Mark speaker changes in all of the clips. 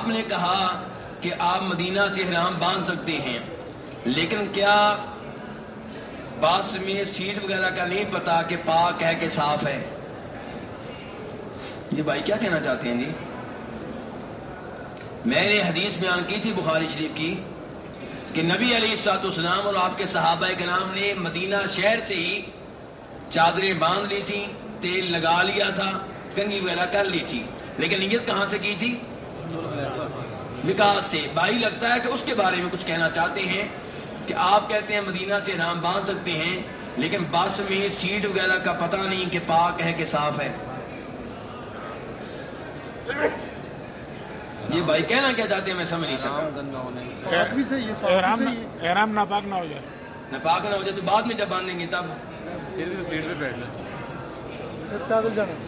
Speaker 1: آپ نے کہا کہ آپ مدینہ سے احرام باندھ سکتے ہیں، لیکن کیا بس میں سیٹ وغیرہ کا نہیں پتا کہ پاک ہے کہ صاف ہے؟ یہ بھائی کیا کہنا چاہتے ہیں جی؟ میں نے حدیث بیان کی تھی بخاری شریف کی کہ نبی علی سات اسلام اور آپ کے صحابہ کے نام نے مدینہ شہر سے ہی چادریں باندھ لی تھی تیل لگا لیا تھا کنگی وغیرہ کر لی تھی۔ لیکن نیت کہاں سے کی تھی؟ وکاس سے بھائی لگتا ہے کہ اس کے بارے میں کچھ کہنا چاہتے ہیں کہ آپ کہتے ہیں مدینہ سے نام باندھ سکتے ہیں لیکن بس میں سیٹ وغیرہ کا پتہ نہیں کہ پاک ہے کہ صاف ہے۔ یہ بھائی کہنا کیا چاہتے ہیں میں سمجھ نہیں سکتا۔
Speaker 2: احرام ناپاک نہ ہو جائے۔
Speaker 1: نہ پاک نہ ہو جائے تو بعد میں جب باندھیں گے تب۔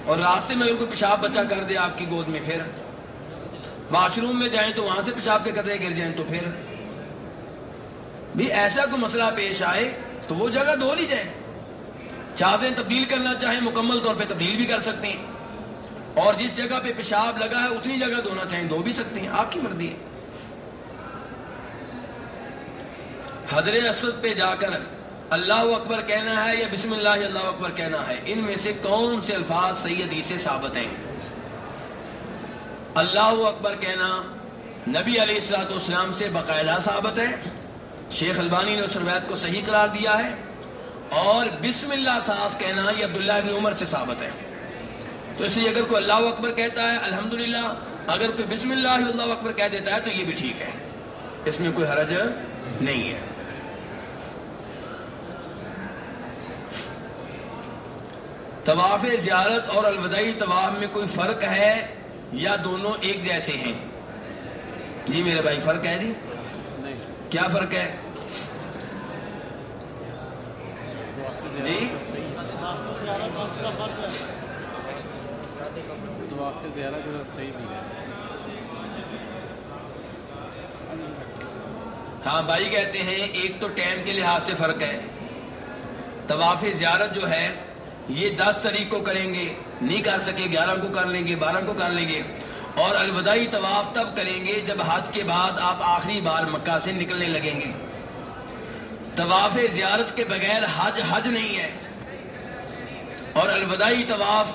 Speaker 1: اور راستے میں اگر کوئی پیشاب بچہ کر دے آپ کی گود میں پھر۔ واش روم میں جائیں تو وہاں سے پیشاب کے قطرے گر جائیں تو پھر بھی ایسا کوئی مسئلہ پیش آئے تو وہ جگہ دھو لی جائے چاہتے ہیں تبدیل کرنا چاہیں مکمل طور پہ تبدیل بھی کر سکتے ہیں۔ اور جس جگہ پہ پیشاب لگا ہے اتنی جگہ دھونا چاہیں دھو بھی سکتے ہیں۔ آپ کی مرضی ہے۔ حضر اسود پہ جا کر اللہ اکبر کہنا ہے یا بسم اللہ اللہ اکبر کہنا ہے، ان میں سے کون سے الفاظ سید سے ثابت ہیں؟ اللہ اکبر کہنا، نبی علیہ السلاۃ والسلام سے باقاعدہ ثابت ہے، شیخ البانی نے اس روایت کو صحیح قرار دیا ہے، اور بسم اللہ ساتھ کہنا یہ عبداللہ بن عمر سے ثابت ہے۔ تو اس لیے اگر کوئی اللہ اکبر کہتا ہے، الحمدللہ، اگر کوئی بسم اللہ اللہ اکبر کہہ دیتا ہے، تو یہ بھی ٹھیک ہے۔ اس میں کوئی حرج نہیں ہے۔ طواف زیارت اور الوداعی طواف میں کوئی فرق ہے؟ یا دونوں ایک جیسے ہیں؟ جی میرے بھائی، فرق ہے جی؟ کیا فرق ہے؟ جی؟ ہاں بھائی کہتے ہیں ایک تو ٹائم کے لحاظ سے فرق ہے۔ طواف زیارت جو ہے، یہ دس تاریخ کو کریں گے۔ نہیں کر سکے، گیارہ کو کر لیں گے، بارہ کو کر لیں گے۔ اور الوداعی طواف تب کریں گے جب حج کے بعد آپ آخری بار مکہ سے نکلنے لگیں گے۔ طواف زیارت کے بغیر حج حج نہیں ہے۔ اور الوداعی طواف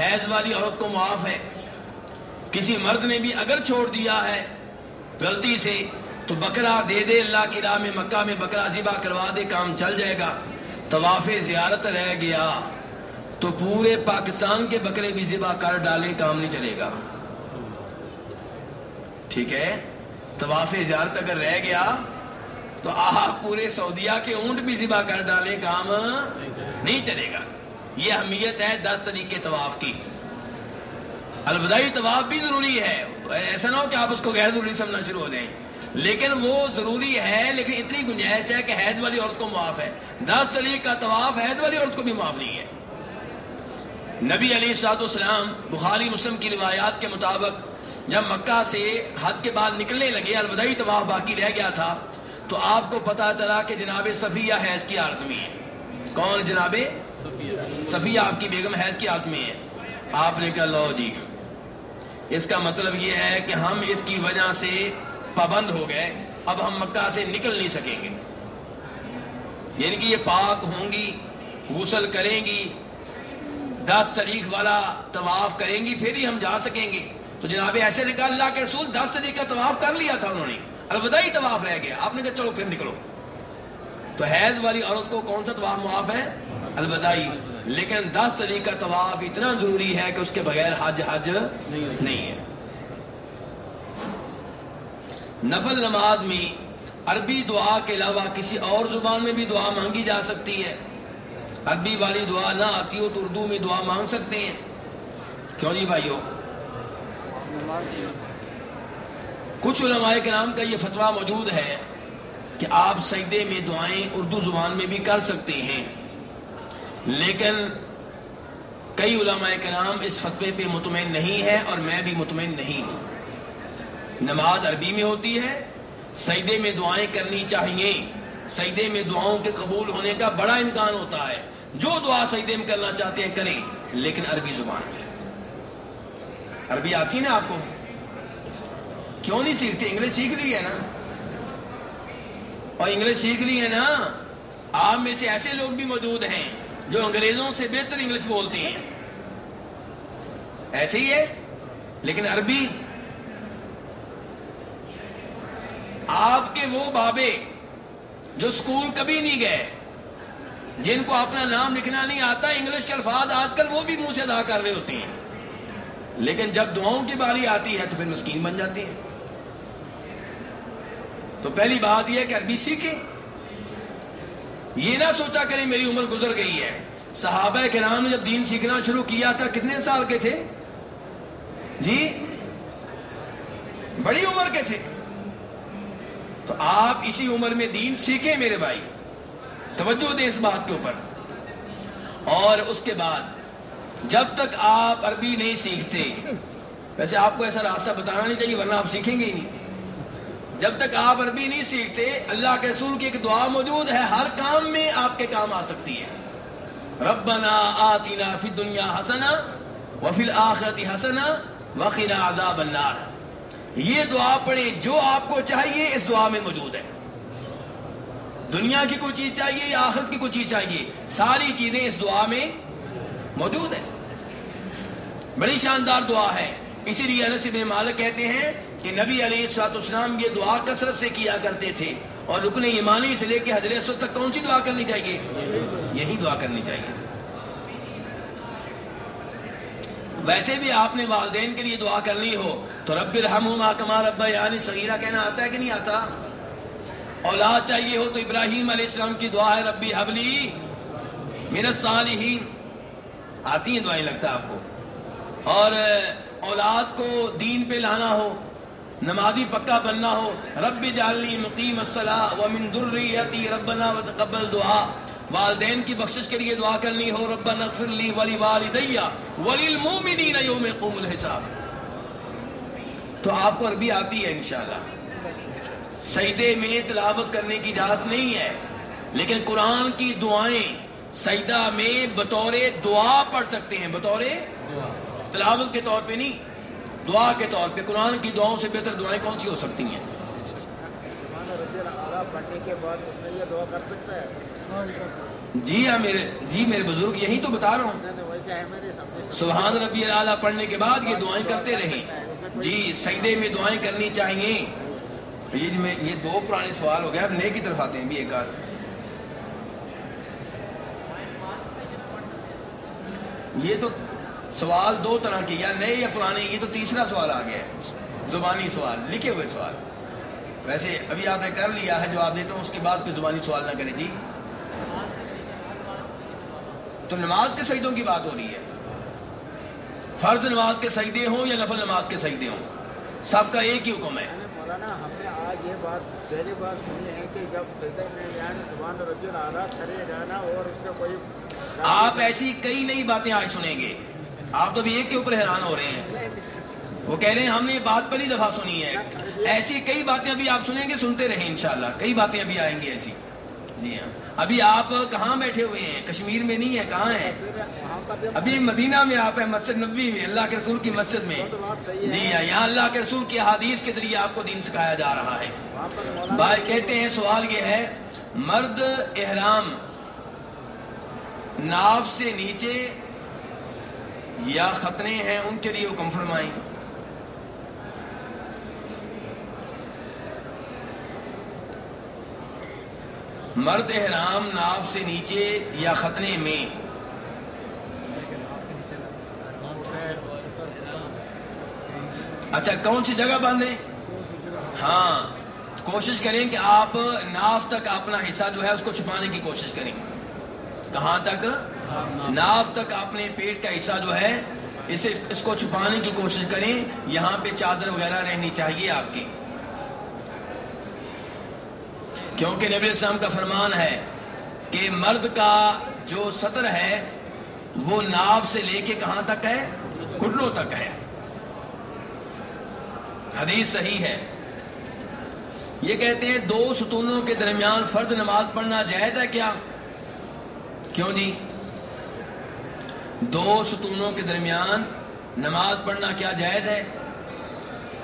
Speaker 1: حیض والی عورت کو معاف ہے۔ کسی مرد نے بھی اگر چھوڑ دیا ہے غلطی سے، تو بکرا دے دے، اللہ کی راہ میں مکہ میں بکرا ذبح کروا دے، کام چل جائے گا۔ طواف زیارت رہ گیا۔ تو پورے پاکستان کے بکرے بھی ذبح کر ڈالیں کام نہیں چلے گا۔ ٹھیک ہے؟ طواف زیارت اگر رہ گیا تو آپ پورے سعودیہ کے اونٹ بھی ذبح کر ڈالیں کام نہیں چلے گا۔ یہ اہمیت ہے دس طریقے طواف کی۔ الوداعی طواف بھی ضروری ہے۔ ایسا نہ ہو کہ آپ اس کو غیر ضروری سمجھنا شروع ہو جائیں۔ لیکن وہ ضروری ہے، لیکن اتنی گنجائش ہے کہ حید والی عورت کو معاف ہے۔ دس طریق کا طواف حید والی عورت کو بھی معاف نہیں ہے۔ نبی علی سعد السلام بخاری مسلم کی روایات کے مطابق جب مکہ سے حد کے بعد نکلنے لگے، الوداعی طواف باقی رہ گیا تھا، تو آپ کو پتا چلا کہ جناب صفیہ حیض کی حالت میں ہے۔ کون جناب؟ صفیہ آپ کی بیگم حیض کی حالت میں ہے۔ آپ نے کہا، لو جی۔ اس کا مطلب یہ ہے کہ ہم اس کی وجہ سے پابند ہو گئے، اب ہم مکہ سے نکل نہیں سکیں گے۔ یعنی کہ یہ پاک ہوں گی، غسل کریں گی دس تاریخ والا طواف کریں گی، پھر ہی ہم جا سکیں گے۔ تو جناب ایسے نے کہا اللہ کے رسول دس تاریخ کا طواف کر لیا تھا انہوں نے۔ الوداعی طواف رہ گیا۔ آپ نے کہا، چلو پھر نکلو۔ تو حیض والی عورت کو کون سا طواف معاف ہے؟ الوداعی۔ لیکن دس تاریخ کا طواف اتنا ضروری ہے کہ اس کے بغیر حج حج نہیں ہے۔ نفل نماز میں عربی دعا کے علاوہ کسی اور زبان میں بھی دعا مانگی جا سکتی ہے۔ عربی والی دعا نہ آتی ہو تو اردو میں دعا مانگ سکتے ہیں۔ کیوں جی بھائیو؟ کچھ علماء کے نام کا یہ فتویٰ موجود ہے کہ آپ سجدے میں دعائیں اردو زبان میں بھی کر سکتے ہیں۔ لیکن کئی علماء کرام اس فتوے پہ مطمئن نہیں ہے اور میں بھی مطمئن نہیں ہوں۔ نماز عربی میں ہوتی ہے، سجدے میں دعائیں کرنی چاہیے۔ سجدے میں دعاؤں کے قبول ہونے کا بڑا امکان ہوتا ہے۔ جو دعا سجدے میں کرنا چاہتے ہیں کریں، لیکن عربی زبان میں۔ عربی آتی ہے نا آپ کو؟ کیوں نہیں سیکھتے؟ انگلش سیکھ لی ہے نا؟ اور انگلش سیکھ لی ہے نا؟ آپ میں سے ایسے لوگ بھی موجود ہیں جو انگریزوں سے بہتر انگلش بولتے ہیں۔ ایسے ہی ہے، لیکن عربی۔ آپ کے وہ بابے جو اسکول کبھی نہیں گئے جن کو اپنا نام لکھنا نہیں آتا، انگلش کے الفاظ آج کل وہ بھی منہ سے ادا کر رہے ہوتے ہیں۔ لیکن جب دعاؤں کی باری آتی ہے تو پھر مسکین بن جاتے ہیں۔ تو پہلی بات یہ کہ عربی سیکھیں۔ یہ نہ سوچا کریں میری عمر گزر گئی ہے۔ صحابہ کے نام نے جب دین سیکھنا شروع کیا تھا، کتنے سال کے تھے؟ جی؟ بڑی عمر کے تھے۔ تو آپ اسی عمر میں دین سیکھیں میرے بھائی۔ توجہ دیں اس بات کے اوپر۔ اور اس کے بعد، جب تک آپ عربی نہیں سیکھتے، ویسے آپ کو ایسا راستہ بتانا نہیں چاہیے، ورنہ آپ سیکھیں گے ہی نہیں۔ جب تک آپ عربی نہیں سیکھتے، اللہ کے رسول کی ایک دعا موجود ہے، ہر کام میں آپ کے کام آ سکتی ہے۔ ربنا آتنا فی الدنیا حسنا وفی الاخرت حسنا وقنا عذاب النار۔ یہ دعا پڑھیں، جو آپ کو چاہیے اس دعا میں موجود ہے۔ دنیا کی کوئی چیز چاہیے یا آخرت کی کوئی چیز چاہیے؟ ساری چیزیں اس دعا میں موجود ہیں۔ بڑی شاندار دعا ہے۔ اسی لیے انس بن مالک کہتے ہیں کہ نبی علیہ السلاط اسلام یہ دعا کثرت سے کیا کرتے تھے اور رکن ایمانی سے لے کے حضرت تک کون سی دعا کرنی چاہیے؟ یہی دعا کرنی چاہیے۔ ویسے بھی آپ نے والدین کے لیے دعا کرنی ہو تو رب الرحم کما رب یعنی صغیرہ کہنا آتا ہے کہ نہیں آتا؟ اولاد چاہیے ہو تو ابراہیم علیہ السلام کی دعا ہے، ربی حبلی میرا صالحین آتی ہیں دعائیں لگتا ہے آپ کو۔ اور اولاد کو دین پہ لانا ہو، نمازی پکا بننا ہو، رب جعلنی مقیم الصلاح ومن ذریتی ربنا وتقبل دعا۔ والدین کی بخشش کے لیے دعا کرنی ہو، ربنا اغفر لی ولی والدیہ وللمومنین یوم یقوم الحساب۔ تو آپ کو عربی آتی ہے انشاءاللہ۔ سجدے میں تلاوت کرنے کی اجازت نہیں ہے۔ لیکن قرآن کی دعائیں سجدہ میں بطور دعا پڑھ سکتے ہیں، بطور تلاوت کے طور پہ نہیں، دعا کے طور پہ۔ قرآن کی دعاؤں سے بہتر دعائیں کون سی ہو سکتی ہیں؟ جی ہاں میرے جی میرے بزرگ یہی تو بتا رہا ہوں۔ سبحان ربی اللہ پڑھنے کے بعد یہ دعائیں کرتے رہیں۔ جی سجدے میں دعائیں کرنی چاہیے۔ یہ جی میں یہ دو پرانے سوال ہو گئے، اب نئے کی طرف آتے ہیں بھی ایک آدھ۔ یہ تو سوال دو طرح کے، یا نئے یا پرانے، یہ تو تیسرا سوال آ گیا ہے، زبانی سوال، لکھے ہوئے سوال۔ ویسے ابھی آپ نے کر لیا ہے جو آپ دیتا ہوں، اس کے بعد پھر زبانی سوال نہ کریں۔ جی؟ تو نماز کے سجدوں کی بات ہو رہی ہے۔ فرض نماز کے سجدے ہوں یا نفل نماز کے سجدے ہوں؟ سب کا ایک ہی حکم ہے۔
Speaker 3: مولانا، ہم نے آج یہ بات پہلی بار سنی ہے کہ جب سجدے میں یعنی سبحان ربی اعلیٰ کرے جانا اور اس کا کوئی
Speaker 1: آپ ایسی کئی نئی باتیں آج سنیں گے۔ آپ تو بھی ایک کے اوپر حیران ہو رہے ہیں۔ وہ کہہ رہے ہیں، ہم نے یہ بات پہلی دفعہ سنی ہے۔ ایسی کئی باتیں ابھی آپ سنیں گے، سنتے رہیں انشاءاللہ۔ کئی باتیں ابھی آئیں گی ایسی۔ جی ہاں ابھی آپ کہاں بیٹھے ہوئے ہیں؟ کشمیر میں نہیں ہے کہاں ہیں؟ ابھی مدینہ میں آپ ہیں، مسجد نبی میں، اللہ کے رسول کی مسجد میں۔ جی ہاں یہاں اللہ کے رسول کی حادیث کے ذریعے آپ کو دین سکھایا جا رہا ہے۔ بھائی، کہتے ہیں، سوال یہ ہے، مرد احرام ناف سے نیچے یا خطرے ہیں، ان کے لیے حکم فرمائیں۔ مرد احرام ناف سے نیچے یا ختنے میں؟ اچھا کون سی جگہ باندھیں؟ ہاں کوشش کریں کہ آپ ناف تک اپنا حصہ جو ہے اس کو چھپانے کی کوشش کریں۔ کہاں تک؟ ناف تک اپنے پیٹ کا حصہ جو ہے، اسے اس کو چھپانے کی کوشش کریں۔ یہاں پہ چادر وغیرہ رہنی چاہیے آپ کی۔ کیونکہ نبی السلام کا فرمان ہے کہ مرد کا جو سطر ہے، وہ ناف سے لے کے کہاں تک ہے؟ گھٹنوں تک ہے۔ حدیث صحیح ہے۔ یہ کہتے ہیں، دو ستونوں کے درمیان فرد نماز پڑھنا جائز ہے کیا؟ کیوں جی دو ستونوں کے درمیان نماز پڑھنا کیا جائز ہے؟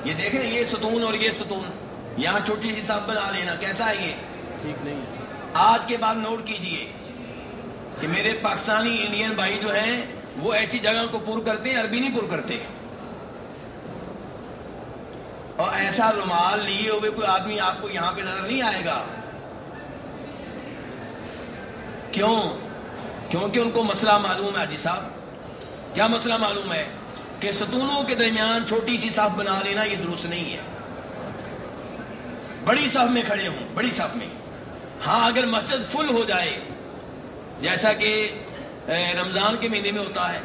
Speaker 1: یہ دیکھیں یہ ستون اور یہ ستون۔ یہاں چھوٹی سی صف بنا لینا کیسا ہے یہ؟
Speaker 2: ٹھیک نہیں
Speaker 1: آج کے بعد نوٹ کیجیے کہ میرے پاکستانی انڈین بھائی جو ہیں وہ ایسی جگہ کو پر کرتے ہیں عربی نہیں پر کرتے۔ اور ایسا رومال لیے ہوئے کوئی آدمی آپ کو یہاں پہ نظر نہیں آئے گا۔ کیوں؟ کیونکہ ان کو مسئلہ معلوم ہے حاجی صاحب۔ کیا مسئلہ معلوم ہے؟ کہ ستونوں کے درمیان چھوٹی سی صف بنا لینا یہ درست نہیں ہے۔ بڑی صف میں کھڑے ہوں بڑی صف میں۔ ہاں اگر مسجد فل ہو جائے جیسا کہ رمضان کے مہینے میں ہوتا ہے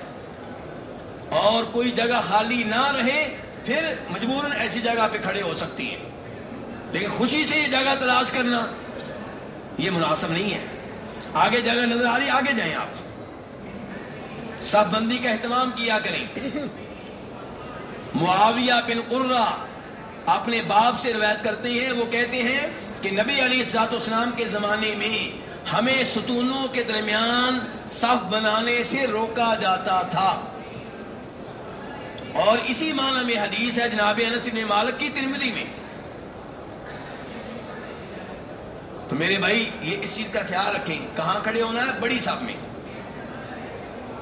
Speaker 1: اور کوئی جگہ خالی نہ رہے پھر مجبوراً ایسی جگہ پہ کھڑے ہو سکتی ہیں۔ لیکن خوشی سے یہ جگہ تلاش کرنا یہ مناسب نہیں ہے۔ آگے جگہ نظر آ رہی آگے جائیں آپ۔ سب بندی کا اہتمام کیا کریں۔ معاویہ بن قرہ اپنے باپ سے روایت کرتے ہیں، وہ کہتے ہیں کہ نبی علی سات اسلام کے زمانے میں ہمیں ستونوں کے درمیان صف بنانے سے روکا جاتا تھا۔ اور اسی معنی میں حدیث ہے جناب انس بن مالک کی ترمذی میں۔ تو میرے بھائی، یہ اس چیز کا خیال رکھیں، کہاں کھڑے ہونا ہے؟ بڑی صف میں۔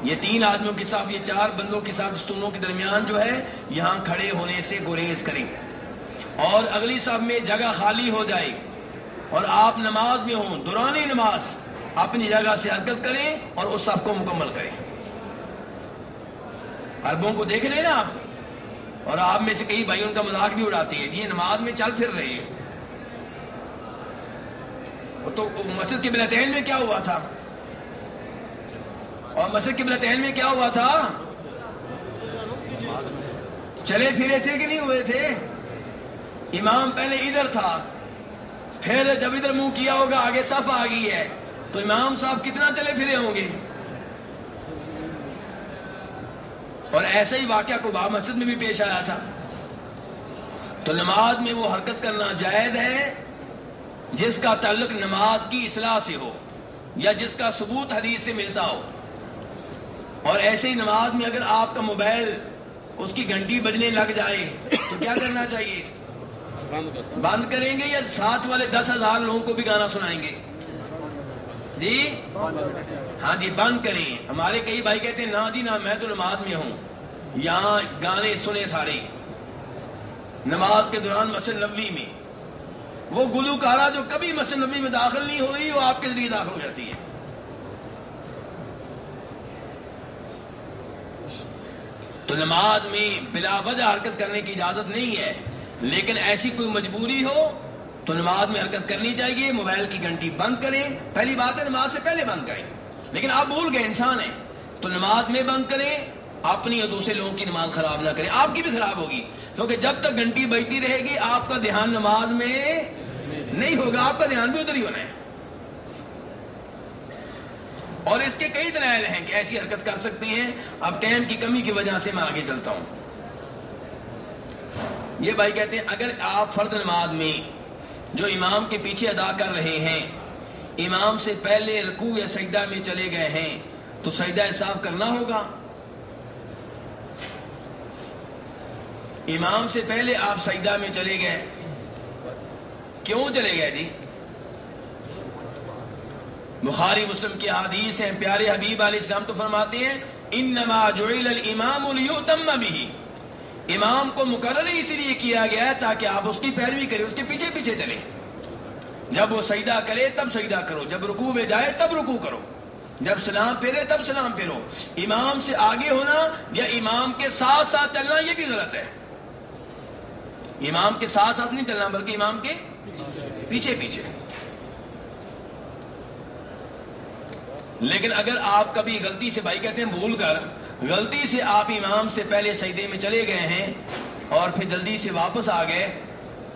Speaker 1: یہ تین آدمیوں کے ساتھ یہ چار بندوں کے ساتھ ستونوں کے درمیان جو ہے، یہاں کھڑے ہونے سے گریز کریں۔ اور اگلی صف میں جگہ خالی ہو جائے اور آپ نماز میں ہوں دوران نماز، اپنی جگہ سے حرکت کریں اور اس صف کو مکمل کریں۔ عربوں کو دیکھ رہے نا آپ؟ اور آپ میں سے کئی بھائی ان کا مذاق بھی اڑاتے ہیں۔ یہ نماز میں چل پھر رہے ہیں۔ تو مسجد کے بلتین میں کیا ہوا تھا؟ اور مسجد کے بلتین میں کیا ہوا تھا؟ چلے پھرے تھے کہ نہیں ہوئے تھے؟ امام پہلے ادھر تھا، پھر جب ادھر منہ کیا ہوگا، آگے صف آ گئی ہے۔ تو امام صاحب کتنا چلے پھرے ہوں گے؟ اور ایسا ہی واقعہ کو باب مسجد میں بھی پیش آیا تھا۔ تو نماز میں وہ حرکت کرنا جائز ہے، جس کا تعلق نماز کی اصلاح سے ہو، یا جس کا ثبوت حدیث سے ملتا ہو۔ اور ایسے ہی نماز میں اگر آپ کا موبائل اس کی گھنٹی بجنے لگ جائے، تو کیا کرنا چاہیے؟ بند کریں گے یا ساتھ والے دس ہزار لوگوں کو بھی گانا سنائیں گے؟ جی؟ ہاں جی بند کریں۔ ہمارے کئی بھائی کہتے ہیں، نہ جی نہ، میں تو نماز میں ہوں۔ یہاں گانے سنے سارے۔ نماز کے دوران مسجد نبوی میں۔ وہ گلوکارا جو کبھی مسجد نبی میں داخل نہیں ہو رہی وہ آپ کے ذریعے داخل ہو جاتی ہے۔ تو نماز میں بلا وجہ حرکت کرنے کی اجازت نہیں ہے۔ لیکن ایسی کوئی مجبوری ہو تو نماز میں حرکت کرنی چاہیے، موبائل کی گھنٹی بند کریں۔ پہلی بات ہے نماز سے پہلے بند کریں۔ لیکن آپ بھول گئے، انسان ہیں۔ تو نماز میں بند کریں، اپنی اور دوسرے لوگوں کی نماز خراب نہ کریں۔ آپ کی بھی خراب ہوگی، کیونکہ جب تک گھنٹی بجتی رہے گی، آپ کا دھیان نماز میں نہیں ہوگا، آپ کا دھیان بھی ادھر ہی ہونا ہے۔ اور اس کے کئی دلائل ہیں کہ ایسی حرکت کر سکتے ہیں۔ اب ٹائم کی کمی کی وجہ سے میں آگے چلتا ہوں۔ یہ بھائی کہتے ہیں، اگر آپ فرد نماز میں جو امام کے پیچھے ادا کر رہے ہیں، امام سے پہلے رکوع یا سجدہ میں چلے گئے ہیں، تو سجدہ صاف کرنا ہوگا؟ امام سے پہلے آپ سجدہ میں چلے گئے۔ کیوں چلے گئے جی؟ بخاری مسلم کی حدیث ہیں، پیارے حبیب علیہ السلام تو فرماتے ہیں، انما جعل الامام لیؤتم به۔ امام کو مقرر اس لیے کیا گیا ہے تاکہ آپ اس کی پیروی کریں، اس کے پیچھے پیچھے چلیں۔ جب وہ سجدہ کرے تب سجدہ کرو، جب رکوع میں جائے تب رکوع کرو۔ جب سلام پھیرے تب سلام پھیرو۔ امام سے آگے ہونا یا امام کے ساتھ ساتھ چلنا، یہ بھی غلط ہے۔ امام کے ساتھ ساتھ نہیں چلنا، بلکہ امام کے پیچھے پیچھے۔ لیکن اگر آپ کبھی غلطی سے بھائی کہتے ہیں، بھول کر غلطی سے آپ امام سے پہلے سجدے میں چلے گئے ہیں اور پھر جلدی سے واپس آ گئے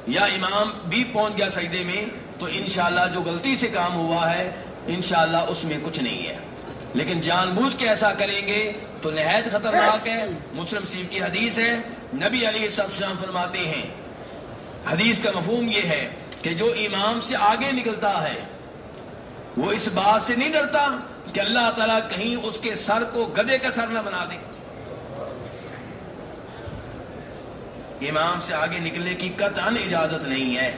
Speaker 1: یا امام بھی پہنچ گیا سجدے میں، تو انشاءاللہ جو غلطی سے کام ہوا ہے، انشاءاللہ اس میں کچھ نہیں ہے۔ لیکن جان بوجھ کے ایسا کریں گے تو نہایت خطرناک ہے۔ مسلم سیف کی حدیث ہے۔ نبی علی السلام فرماتے ہیں، حدیث کا مفہوم یہ ہے کہ جو امام سے آگے نکلتا ہے، وہ اس بات سے نہیں ڈرتا کہ اللہ تعالیٰ کہیں اس کے سر کو گدے کا سر نہ بنا دے۔ امام سے آگے نکلنے کی قطعا اجازت نہیں ہے۔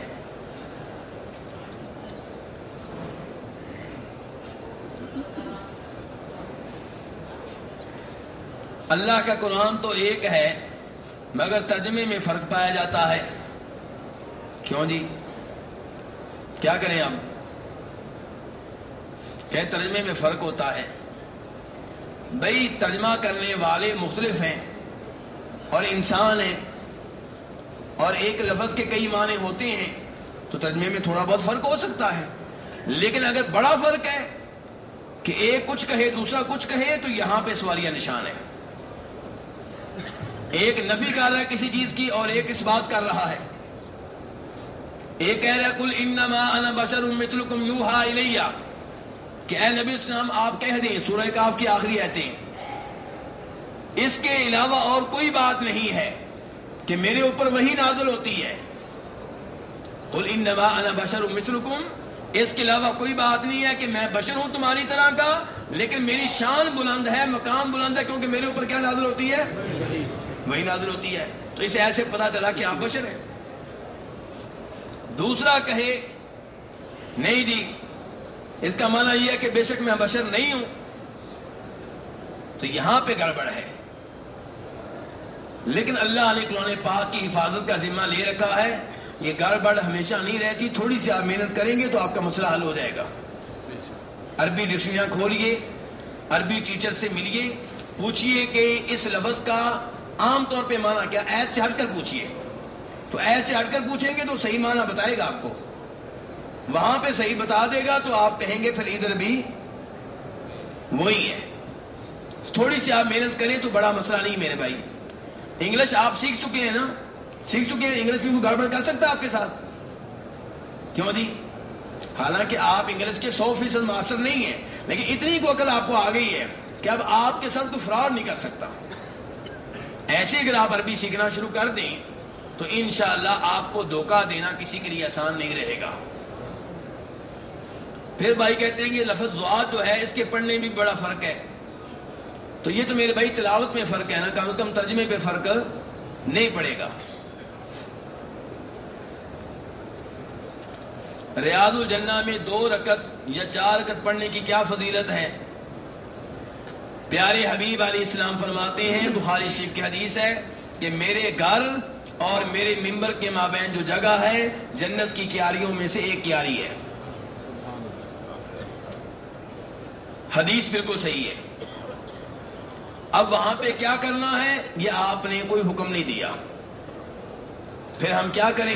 Speaker 1: اللہ کا قرآن تو ایک ہے، مگر ترجمے میں فرق پایا جاتا ہے۔ کیوں جی؟ کیا کریں ہم؟ کہ ترجمے میں فرق ہوتا ہے۔ بھائی ترجمہ کرنے والے مختلف ہیں اور انسان ہیں اور ایک لفظ کے کئی معنی ہوتے ہیں تو ترجمے میں تھوڑا بہت فرق ہو سکتا ہے۔ لیکن اگر بڑا فرق ہے کہ ایک کچھ کہے، دوسرا کچھ کہے، تو یہاں پہ سواریہ نشان ہے۔ ایک نفی کر رہا ہے کسی چیز کی اور ایک اس بات کر رہا ہے۔ ایک کہہ رہا ہے کل انما انا بشر مثلکم یوحا الیہ کہ اے نبی اسلام، آپ کہہ دیں، سورہ کاف کی آخری آیتیں۔ اس کے علاوہ اور کوئی بات نہیں ہے کہ میرے اوپر وہی نازل ہوتی ہے۔ قل انما انا بشر مثلکم۔ اس کے علاوہ کوئی بات نہیں ہے کہ میں بشر ہوں تمہاری طرح کا، لیکن میری شان بلند ہے، مقام بلند ہے، کیونکہ میرے اوپر کیا نازل ہوتی ہے؟ وہی نازل ہوتی ہے۔ تو اسے ایسے پتا چلا کہ آپ بشر ہیں۔ دوسرا کہے، نہیں جی اس کا معنی یہ ہے کہ بے شک میں بشر نہیں ہوں۔ تو یہاں پہ گڑبڑ ہے۔ لیکن اللہ علیہ کلون پاک کی حفاظت کا ذمہ لے رکھا ہے۔ یہ گڑبڑ ہمیشہ نہیں رہتی۔ تھوڑی سی آپ محنت کریں گے تو آپ کا مسئلہ حل ہو جائے گا۔ عربی ڈکشنریاں کھولیے، عربی ٹیچر سے ملیے، پوچھئے کہ اس لفظ کا عام طور پہ معنی کیا؟ ایت سے ہٹ کر پوچھئے۔ تو ایت سے ہٹ کر پوچھیں گے تو صحیح معنی بتائے گا آپ کو۔ وہاں پہ صحیح بتا دے گا تو آپ کہیں گے پھر ادھر بھی وہی ہے۔ تھوڑی سی آپ محنت کریں تو بڑا مسئلہ نہیں میرے بھائی۔ انگلش آپ سیکھ چکے ہیں نا؟ سیکھ چکے ہیں؟ انگلش میں کوئی گڑبڑ کر سکتا ہے آپ کے ساتھ؟ کیوں جی؟ حالانکہ آپ انگلش کے سو فیصد ماسٹر نہیں ہیں، لیکن اتنی کو عقل آپ کو آ گئی ہے کہ اب آپ کے ساتھ کوئی فراڈ نہیں کر سکتا۔ ایسے اگر آپ عربی سیکھنا شروع کر دیں، تو انشاءاللہ آپ کو دھوکہ دینا کسی کے لیے آسان نہیں رہے گا۔ پھر بھائی کہتے ہیں کہ لفظ زواد جو ہے، اس کے پڑھنے میں بھی بڑا فرق ہے۔ تو یہ تو میرے بھائی تلاوت میں فرق ہے نا، کم از کم ترجمے پہ فرق نہیں پڑے گا۔ ریاض الجنہ میں دو رکت یا چار رکت پڑھنے کی کیا فضیلت ہے؟ پیارے حبیب علیہ السلام فرماتے ہیں، بخاری شریف کی حدیث ہے کہ میرے گھر اور میرے ممبر کے مابین جو جگہ ہے، جنت کی کیاریوں میں سے ایک کیاری ہے۔ حدیث بالکل صحیح ہے۔ اب وہاں پہ کیا کرنا ہے؟ یہ آپ نے کوئی حکم نہیں دیا۔ پھر ہم کیا کریں؟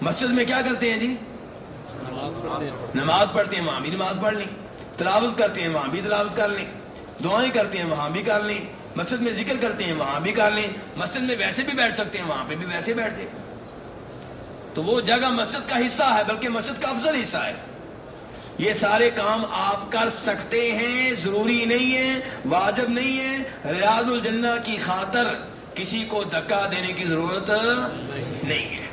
Speaker 1: مسجد میں کیا کرتے ہیں جی؟ نماز پڑھتے ہیں۔ وہاں بھی نماز پڑھ لیں۔ تلاوت کرتے ہیں وہاں بھی تلاوت کر لیں۔ دعائیں کرتے ہیں وہاں بھی کر لیں۔ مسجد میں ذکر کرتے ہیں وہاں بھی کر لیں۔ مسجد میں ویسے بھی بیٹھ سکتے ہیں وہاں پہ بھی ویسے بیٹھتے تو وہ جگہ مسجد کا حصہ ہے بلکہ مسجد کا افضل حصہ ہے۔ یہ سارے کام آپ کر سکتے ہیں، ضروری نہیں ہے، واجب نہیں ہے۔ ریاض الجنہ کی خاطر کسی کو دکا دینے کی ضرورت نہیں ہے۔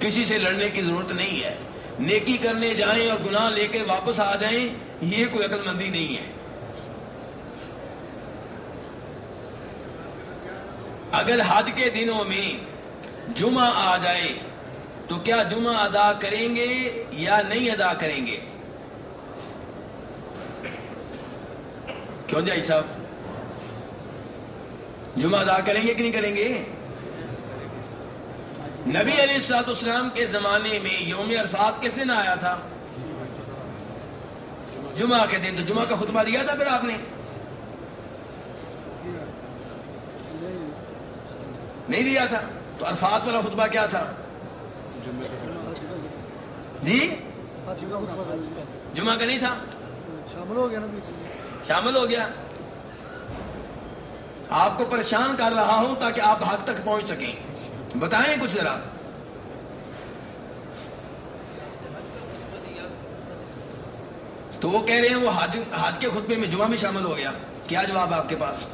Speaker 1: کسی سے لڑنے کی ضرورت نہیں ہے۔ نیکی کرنے جائیں اور گناہ لے کے واپس آ جائیں، یہ کوئی عقل مندی نہیں ہے۔ اگر حد کے دنوں میں جمعہ آ جائے تو کیا جمعہ ادا کریں گے یا نہیں ادا کریں گے؟ کیوں جائی صاحب؟ جمعہ ادا کریں گے کہ نہیں کریں گے؟ نبی علیہ السلاط اسلام کے زمانے میں یوم عرفات کس دن آیا تھا؟ جمعہ کے دن، تو جمعہ کا خطبہ دیا تھا پھر آپ نے؟ نہیں دیا تھا۔ تو عرفات والا خطبہ کیا تھا؟ جی؟ جمعہ کا نہیں تھا؟
Speaker 4: شامل ہو گیا نا
Speaker 1: شامل ہو گیا۔ آپ کو پریشان کر رہا ہوں تاکہ آپ حق تک پہنچ سکیں۔ بتائیں کچھ ذرا۔ تو وہ کہہ رہے ہیں وہ حج کے خطبے میں جمعہ میں شامل ہو گیا۔ کیا جواب آپ کے پاس؟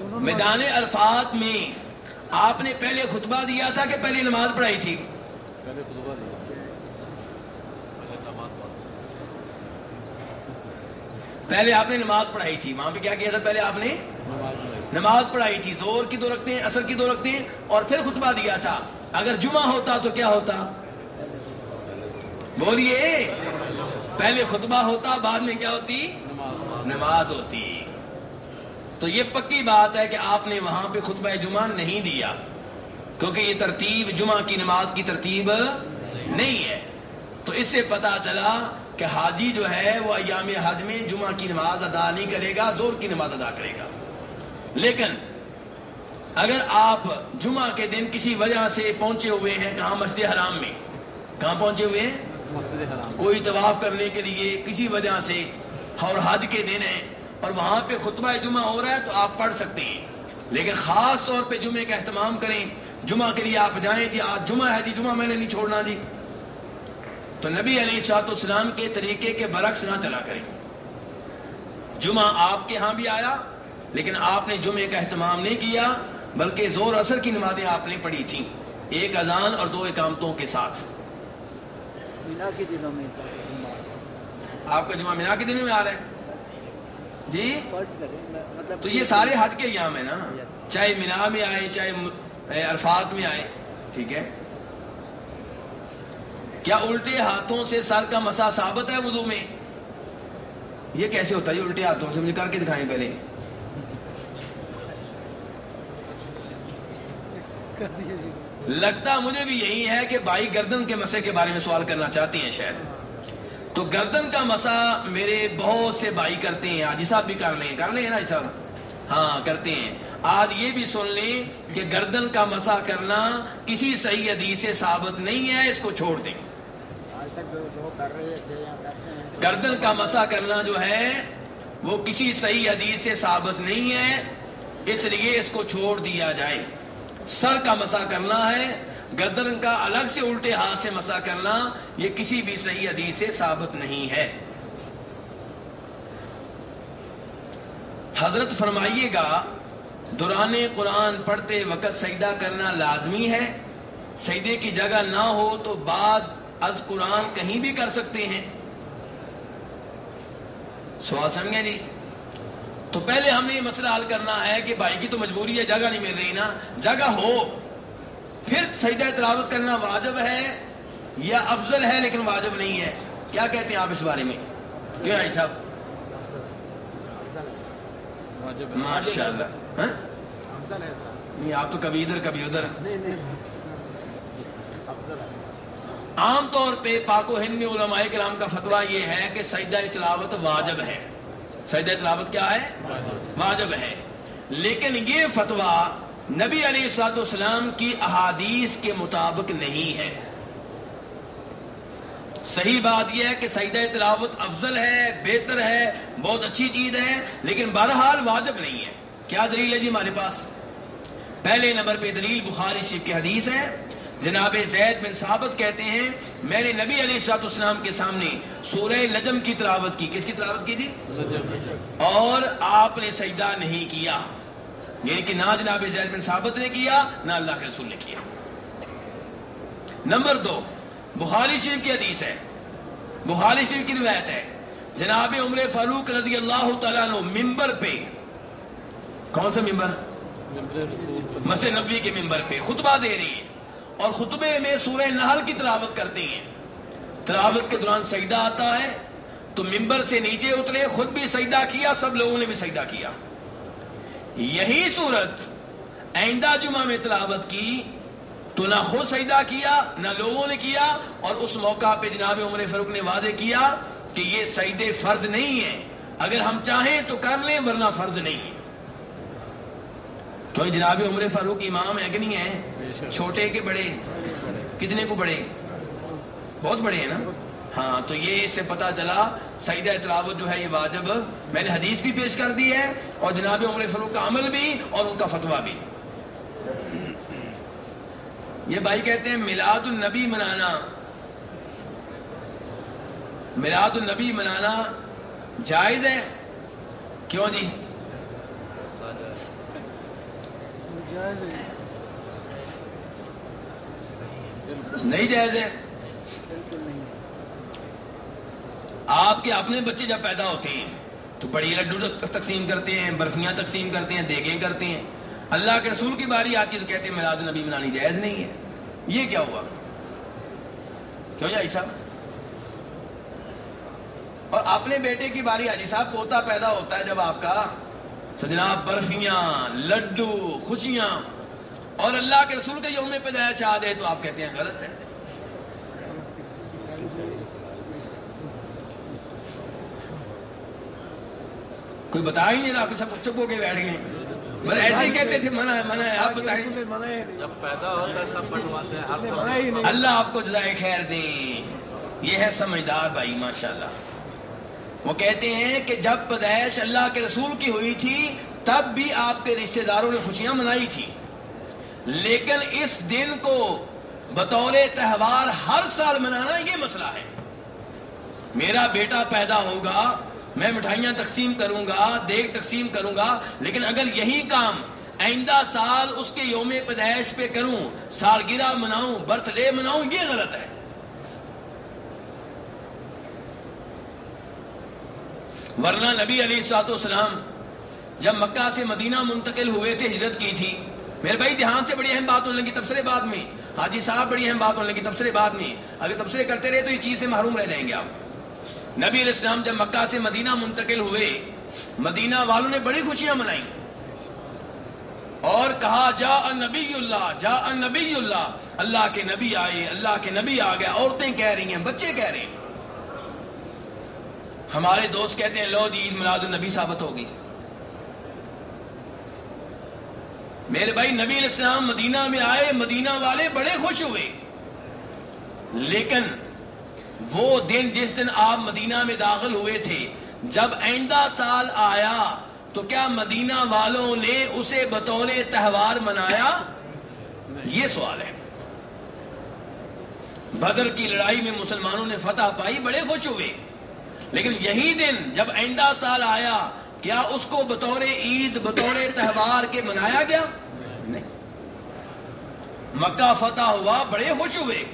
Speaker 1: میدان عرفات میں آپ نے پہلے خطبہ دیا تھا کہ پہلے نماز پڑھائی تھی؟ پہلے آپ نے نماز پڑھائی تھی۔ وہاں پہ کیا کیا تھا پہلے آپ نے؟ نماز پڑھائی۔ تھی۔ زور کی دو رکھتے ہیں اثر کی دو رکھتے ہیں اور پھر خطبہ دیا تھا۔ اگر جمعہ ہوتا تو کیا ہوتا؟ بولیے پہلے خطبہ ہوتا بعد میں کیا ہوتی؟ نماز ہوتی۔ تو یہ پکی بات ہے کہ آپ نے وہاں پہ خطبہ جمعہ نہیں دیا کیونکہ یہ ترتیب جمعہ کی نماز کی ترتیب نہیں ہے۔ تو اس سے پتا چلا کہ حاجی جو ہے وہ ایام حج میں جمعہ کی نماز ادا نہیں کرے گا زور کی نماز ادا کرے گا۔ لیکن اگر آپ جمعہ کے دن کسی وجہ سے پہنچے ہوئے ہیں کہاں مسجد حرام میں کہاں پہنچے ہوئے ہیں؟ کوئی طواف کرنے کے لیے کسی وجہ سے اور حج کے دن ہے اور وہاں پہ خطبہ جمعہ ہو رہا ہے تو آپ پڑھ سکتے ہیں۔ لیکن خاص طور پہ جمعے کا اہتمام کریں۔ جمعہ کے لیے آپ جائیں جی آج جمعہ ہے جی جمعہ میں نے نہیں چھوڑنا جی۔ تو نبی علی سات اسلام کے طریقے کے برعکس نہ چلا کریں۔ جمعہ آپ کے ہاں بھی آیا لیکن آپ نے جمعے کا اہتمام نہیں کیا بلکہ زور اثر کی نمازیں آپ نے پڑھی تھیں۔ ایک اذان اور دو اکامتوں کے ساتھ۔
Speaker 3: مینا کے دنوں میں
Speaker 1: آپ کا جمعہ مینا کے دنوں میں آ رہا ہے؟ جی؟
Speaker 3: مطلب
Speaker 1: تو یہ سارے حد کے ایام ہیں نا؟ چاہے مینا میں آئے چاہے عرفات میں آئے ٹھیک ہے؟ کیا الٹے ہاتھوں سے سر کا مسا ثابت ہے وضو میں؟ یہ کیسے ہوتا ہے؟ الٹے ہاتھوں سے مجھے کر کے دکھائیں پہلے۔ لگتا مجھے بھی یہی ہے کہ بھائی گردن کے مسے کے بارے میں سوال کرنا چاہتی ہیں شاید۔ تو گردن کا مسا میرے بہت سے بھائی کرتے ہیں آج صاحب بھی کر لیں کر لیں نا صاحب؟ ہاں کرتے ہیں۔ آج یہ بھی سن لیں کہ گردن کا مسا کرنا کسی صحیح حدیث سے ثابت نہیں ہے، اس کو چھوڑ دیں۔ گردن کا مسا کرنا جو ہے، وہ کسی صحیح حدیث سے ثابت نہیں ہے، اس لیے اس کو چھوڑ دیا جائے۔ سر کا مسا کرنا ہے گردن کا الگ سے الٹے ہاتھ سے مسا کرنا یہ کسی بھی صحیح حدیث سے ثابت نہیں ہے۔ حضرت فرمائیے گا، دوران قرآن پڑھتے وقت سجدہ کرنا لازمی ہے۔ سجدے کی جگہ نہ ہو تو بعد از قرآن کہیں بھی کر سکتے ہیں۔ سوال سمجھے جی؟ تو پہلے ہم نے یہ مسئلہ حل کرنا ہے کہ بھائی کی تو مجبوری ہے، جگہ نہیں مل رہی نا۔ جگہ ہو۔ پھر سجدہ تلاوت کرنا واجب ہے یا افضل ہے لیکن واجب نہیں ہے؟ کیا کہتے ہیں آپ اس بارے میں؟ کیوں بھائی صاحب؟ ماشاء اللہ ہاں؟ نہیں آپ تو کبھی ادھر کبھی ادھر۔ عام طور پہ پاک و ہند میں علماء کرام کا فتویٰ یہ ہے کہ سجدہ تلاوت واجب ہے۔ سجدہ تلاوت کیا ہے۔ واجب ہے۔ لیکن یہ فتویٰ نبی علیہ السلاط والسلام کی احادیث کے مطابق نہیں ہے۔ صحیح بات یہ ہے کہ سجدہ تلاوت افضل ہے بہتر ہے بہت اچھی چیز ہے لیکن بہرحال واجب نہیں ہے۔ کیا دلیل ہے جی ہمارے پاس؟ پہلے نمبر پہ دلیل بخاری شریف کی حدیث ہے۔ جناب زید بن ثابت کہتے ہیں میں نے نبی علیہ السلاط اسلام کے سامنے سورہ نجم کی تلاوت کی۔ کس کی تلاوت کی تھی؟ اور آپ نے سجدہ نہیں کیا۔ یعنی کہ نہ جناب زید بن ثابت نے کیا، نہ اللہ کے رسول نے کیا۔ نمبر دو، بخاری شریف کی حدیث ہے۔ بخاری شریف کی روایت ہے۔ جناب عمر فاروق رضی اللہ تعالیٰ عنہ ممبر پہ، کون سا ممبر مسجد نبوی کے ممبر پہ خطبہ دے رہی ہیں اور خطبے میں سورہ نحل کی تلاوت کرتے ہیں۔ تلاوت کے دوران سجدہ آتا ہے تو ممبر سے نیچے اترے، خود بھی سجدہ کیا، سب لوگوں نے بھی سجدہ کیا۔ یہی صورت آئندہ جمعہ میں تلاوت کی تو نہ خود سجدہ کیا نہ لوگوں نے کیا اور اس موقع پہ جناب عمر فاروق نے وعدے کیا کہ یہ سجدے فرض نہیں ہیں۔ اگر ہم چاہیں تو کر لیں ورنہ فرض نہیں ہے۔ تو جناب عمر فاروق امام ہے کہ نہیں ہے چھوٹے کے بڑے؟ کتنے کو بڑے؟ بہت بڑے ہیں نا؟ ہاں تو یہ اس سے پتا چلا سعیدہ تلاوت جو ہے یہ واجب، میں نے حدیث بھی پیش کر دی ہے اور جناب عمر فاروق کا عمل بھی اور ان کا فتویٰ بھی۔ یہ بھائی کہتے ہیں، میلاد النبی منانا۔ میلاد النبی منانا جائز ہے؟ کیوں جی نہیں جائز ہے؟ آپ کے اپنے بچے جب پیدا ہوتے ہیں، تو بڑی لڈو تقسیم کرتے ہیں، برفیاں تقسیم کرتے ہیں، دیگیں کرتے ہیں۔ اللہ کے رسول کی باری آتی ہے تو کہتے ہیں، میلاد النبی منانی جائز نہیں ہے۔ یہ کیا ہوا؟ کیوں جی صاحب؟ اور اپنے بیٹے کی باری آجی صاحب، پوتا پیدا ہوتا ہے جب آپ کا، تو جناب برفیاں، لڈو، خوشیاں۔ اور اللہ کے رسول کے یوم پیدائش آ جائے تو آپ کہتے ہیں غلط ہے۔ کوئی بتا ہی نہیں رہا، آپ سب چپ ہو کے بیٹھ گئے۔ بس ایسے ہی کہتے تھے، منع ہے منع ہے، آپ بتائیں۔ اللہ آپ کو جزائے خیر دیں یہ ہے سمجھدار بھائی، ماشاءاللہ۔ وہ کہتے ہیں کہ جب پیدائش اللہ کے رسول کی ہوئی تھی، تب بھی آپ کے رشتہ داروں نے خوشیاں منائی تھی۔ لیکن اس دن کو بطور تہوار ہر سال منانا یہ مسئلہ ہے۔ میرا بیٹا پیدا ہوگا میں مٹھائیاں تقسیم کروں گا دیکھ تقسیم کروں گا، لیکن اگر یہی کام آئندہ سال اس کے یوم پیدائش پہ کروں، سالگرہ مناؤں، برتھ ڈے مناؤں، یہ غلط ہے۔ ورنہ نبی علی سات اسلام جب مکہ سے مدینہ منتقل ہوئے تھے، ہجرت کی تھی، میرے بھائی دھیان سے بڑی اہم بات ہونے لگی تبصرے بعد میں۔ حاجی صاحب بڑی اہم بات ہونے لگی تبصرے بعد میں۔ اگر تبصرے کرتے رہے تو یہ چیز سے محروم رہ جائیں گے آپ۔ نبی علیہ السلام جب مکہ سے مدینہ منتقل ہوئے، مدینہ والوں نے بڑی خوشیاں منائی۔ اور کہا جا نبی اللہ جا نبی اللہ۔ اللہ کے نبی آئے، اللہ کے نبی آ گئے عورتیں کہہ رہی ہیں، بچے کہہ رہے ہیں۔ ہمارے دوست کہتے ہیں، لو جی عید میلاد النبی ثابت ہوگی میرے بھائی، نبی علیہ السلام مدینہ میں آئے، مدینہ والے بڑے خوش ہوئے۔ لیکن وہ دن جس دن آپ مدینہ میں داخل ہوئے تھے، جب آئندہ سال آیا، تو کیا مدینہ والوں نے اسے بطور تہوار منایا؟ یہ سوال ہے۔ بدر کی لڑائی میں مسلمانوں نے فتح پائی، بڑے خوش ہوئے۔ لیکن یہی دن جب آئندہ سال آیا، کیا اس کو بطور عید، بطور تہوار کے منایا گیا؟ نہیں۔ مکہ فتح ہوا، بڑے خوش ہوئے۔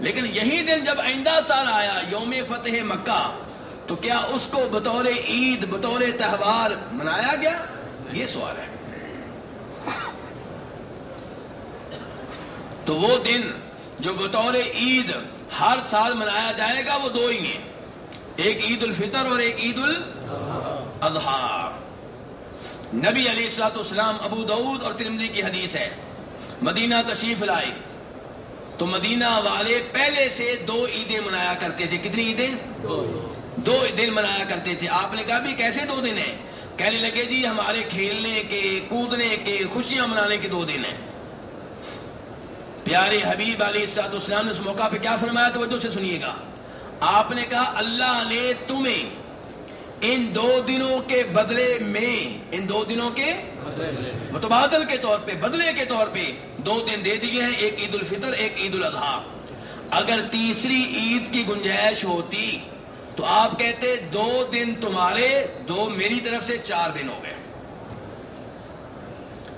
Speaker 1: لیکن یہی دن جب آئندہ سال آیا، یوم فتح مکہ، تو کیا اس کو بطور عید، بطور تہوار منایا گیا؟ یہ سوال ہے۔ تو وہ دن جو بطور عید ہر سال منایا جائے گا، وہ دو ہی ہیں۔ ایک عید الفطر اور ایک عید الاضحیٰ۔ نبی علیہ السلاۃ اسلام ابو دعود اور ترمزی کی حدیث ہے۔ مدینہ تشریف لائے۔ تو مدینہ والے پہلے سے دو عیدیں منایا کرتے تھے۔ کتنی عیدیں؟ دو۔ دن منایا کرتے تھے۔ آپ نے کہا بھی کیسے دو دن ہیں؟ کہنے لگے جی ہمارے کھیلنے کے کودنے کے خوشیاں منانے کے دو دن ہیں۔ پیارے حبیب علیہ السلاط اسلام نے اس موقع پہ کیا فرمایا توجہ سے سنیے گا۔ آپ نے کہا اللہ نے تمہیں ان دو دنوں کے بدلے میں ان دو دنوں کے متبادل کے طور پہ بدلے کے طور پہ دو دن دے دیے ہیں، ایک عید الفطر، ایک عید الاضحیٰ۔ اگر تیسری عید کی گنجائش ہوتی، تو آپ کہتے دو دن تمہارے، دو میری طرف سے چار دن ہو گئے۔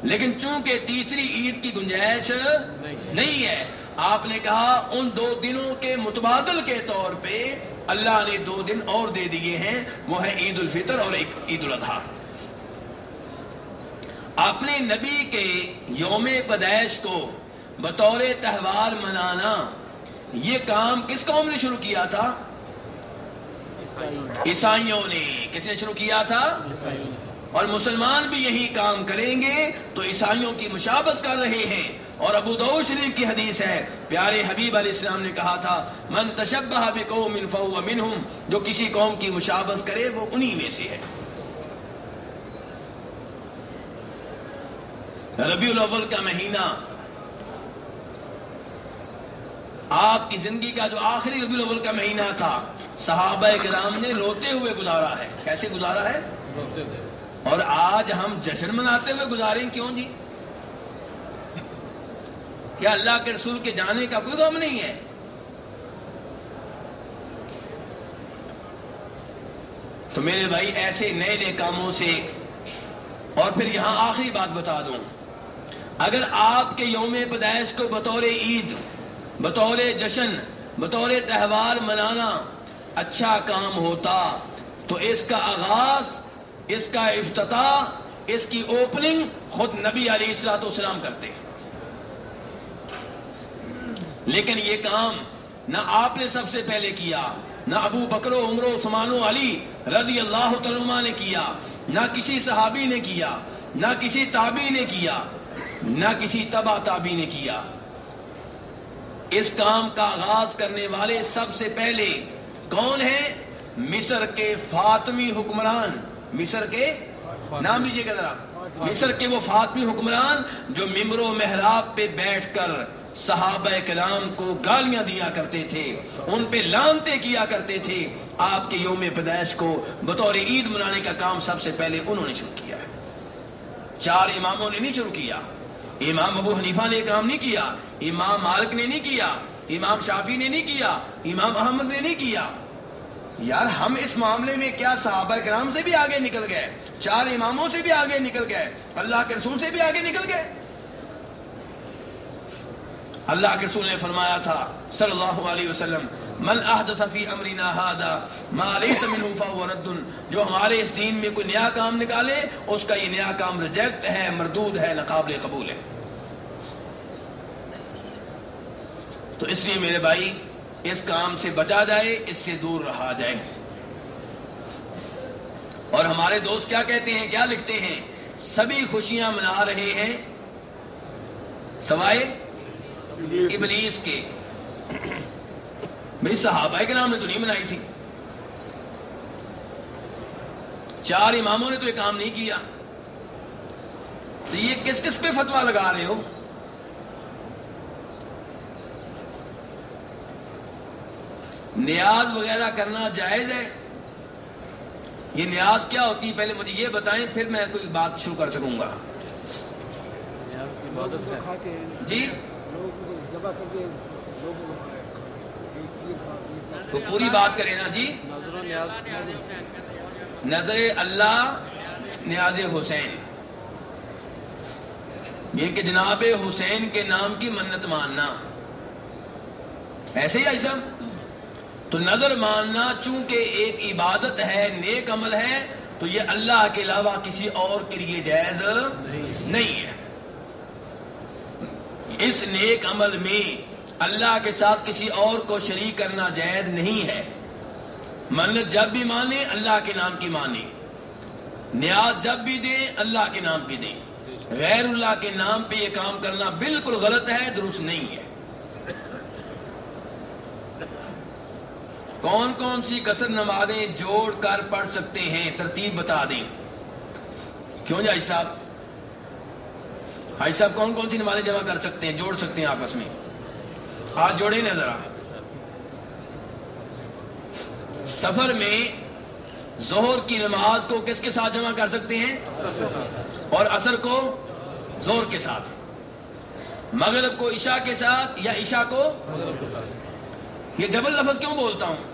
Speaker 1: لیکن چونکہ تیسری عید کی گنجائش نہیں ہے، آپ نے کہا ان دو دنوں کے متبادل کے طور پہ اللہ نے دو دن اور دے دیے ہیں، وہ ہے عید الفطر اور ایک عید الاضحیٰ۔ اپنے نبی کے یوم پیدائش کو بطور تہوار منانا یہ کام کس قوم نے شروع کیا تھا؟ عیسائیوں نے۔ کس نے شروع کیا تھا؟ اور مسلمان بھی یہی کام کریں گے تو عیسائیوں کی مشابت کر رہے ہیں۔ اور ابو دو شریف کی حدیث ہے پیارے حبیب علیہ السلام نے کہا تھا من تشبہ بقوم فهو منهم جو کسی قوم کی مشابہت کرے وہ انہی میں سے ہے۔ ربیع الاول کا مہینہ۔ آپ کی زندگی کا جو آخری ربیع الاول کا مہینہ تھا صحابہ کرام نے روتے ہوئے گزارا ہے۔ کیسے گزارا ہے؟ اور آج ہم جشن مناتے ہوئے گزاریں کیوں جی؟ کیا اللہ کے رسول کے جانے کا کوئی غم نہیں ہے؟ تو میرے بھائی ایسے نئے نئے کاموں سے اور پھر یہاں آخری بات بتا دوں۔ اگر آپ کے یوم پیدائش کو بطور عید، بطور جشن، بطور تہوار منانا اچھا کام ہوتا، تو اس کا آغاز، اس کا افتتاح، اس کی اوپننگ خود نبی علی اچلاط اسلام کرتے لیکن یہ کام نہ آپ نے سب سے پہلے کیا، نہ ابو بکرو عمرو عثمان و علی رضی اللہ تعالیٰ نے کیا، نہ کسی صحابی نے کیا، نہ کسی تابی نے کیا۔ نہ کسی تبا تابی نے کیا۔ اس کام کا آغاز کرنے والے سب سے پہلے کون ہیں؟ مصر کے فاطمی حکمران۔ مصر کے؟ نام لیجیے گا ذرا۔ مصر کے وہ فاطمی حکمران جو ممبر و محراب پہ بیٹھ کر صحابہ کرام کو گالیاں دیا کرتے تھے، ان پہ لانتے کیا کرتے تھے۔ آپ کے یوم پیدائش کو بطور عید منانے کا کام سب سے پہلے انہوں نے شروع کیا۔ چار اماموں نے نہیں شروع کیا۔ امام ابو حنیفہ نے کام نہیں کیا، امام مالک نے نہیں کیا، امام شافی نے نہیں کیا، امام احمد نے نہیں کیا۔ یار، ہم اس معاملے میں کیا صحابہ کرام سے بھی آگے نکل گئے، چار اماموں سے بھی آگے نکل گئے، اللہ کے رسول سے بھی آگے نکل گئے۔ اللہ کے رسول نے فرمایا تھا، صلی اللہ علیہ وسلم، من احدث فی امرنا هذا ما ليس منه فهو رد. جو ہمارے اس دین میں کوئی نیا کام نکالے، اس کا یہ نیا کام ریجیکٹ ہے، مردود ہے ناقابل قبول ہے۔ تو اس لیے میرے بھائی، اس کام سے بچا جائے، اس سے دور رہا جائے۔ اور ہمارے دوست کیا کہتے ہیں، کیا لکھتے ہیں؟ سبھی خوشیاں منا رہے ہیں۔ سوائے ابلیس کے۔ بھائی صحابہ کے نام نے تو نہیں منائی تھی۔ چار اماموں نے تو یہ کام نہیں کیا۔ تو یہ کس کس پہ فتوا لگا رہے ہو؟ نیاز وغیرہ کرنا جائز ہے؟ یہ نیاز کیا ہوتی ہے؟ پہلے مجھے یہ بتائیں پھر میں کوئی بات شروع کر سکوں گا۔ جی؟ تو پوری بات کریں نا جی۔ نظر اللہ نیاز حسین۔ یہ کہ جناب حسین کے نام کی منت ماننا۔ ایسے ہی ایسا تو نظر ماننا چونکہ ایک عبادت ہے، نیک عمل ہے، تو یہ اللہ کے علاوہ کسی اور کے لیے جائز نہیں ہے۔ اس نیک عمل میں اللہ کے ساتھ کسی اور کو شریک کرنا جائز نہیں ہے۔ منت جب بھی مانے، اللہ کے نام کی مانے۔ نیاز جب بھی دیں اللہ کے نام کی دیں غیر اللہ کے نام پہ یہ کام کرنا بالکل غلط ہے، درست نہیں ہے۔ کون کون سی کثر نمازیں جوڑ کر پڑھ سکتے ہیں؟ ترتیب بتا دیں۔ کیوں جائی صاحب؟ بھائی صاحب، کون کون سی نمازیں جمع کر سکتے ہیں، جوڑ سکتے ہیں آپس میں؟ ہاتھ جوڑے نا ذرا۔ سفر میں زہر کی نماز کو کس کے ساتھ جمع کر سکتے ہیں؟ اور اثر کو زور کے ساتھ۔ مغرب کو عشاء کے ساتھ یا عشاء کو یہ ڈبل لفظ کیوں بولتا ہوں؟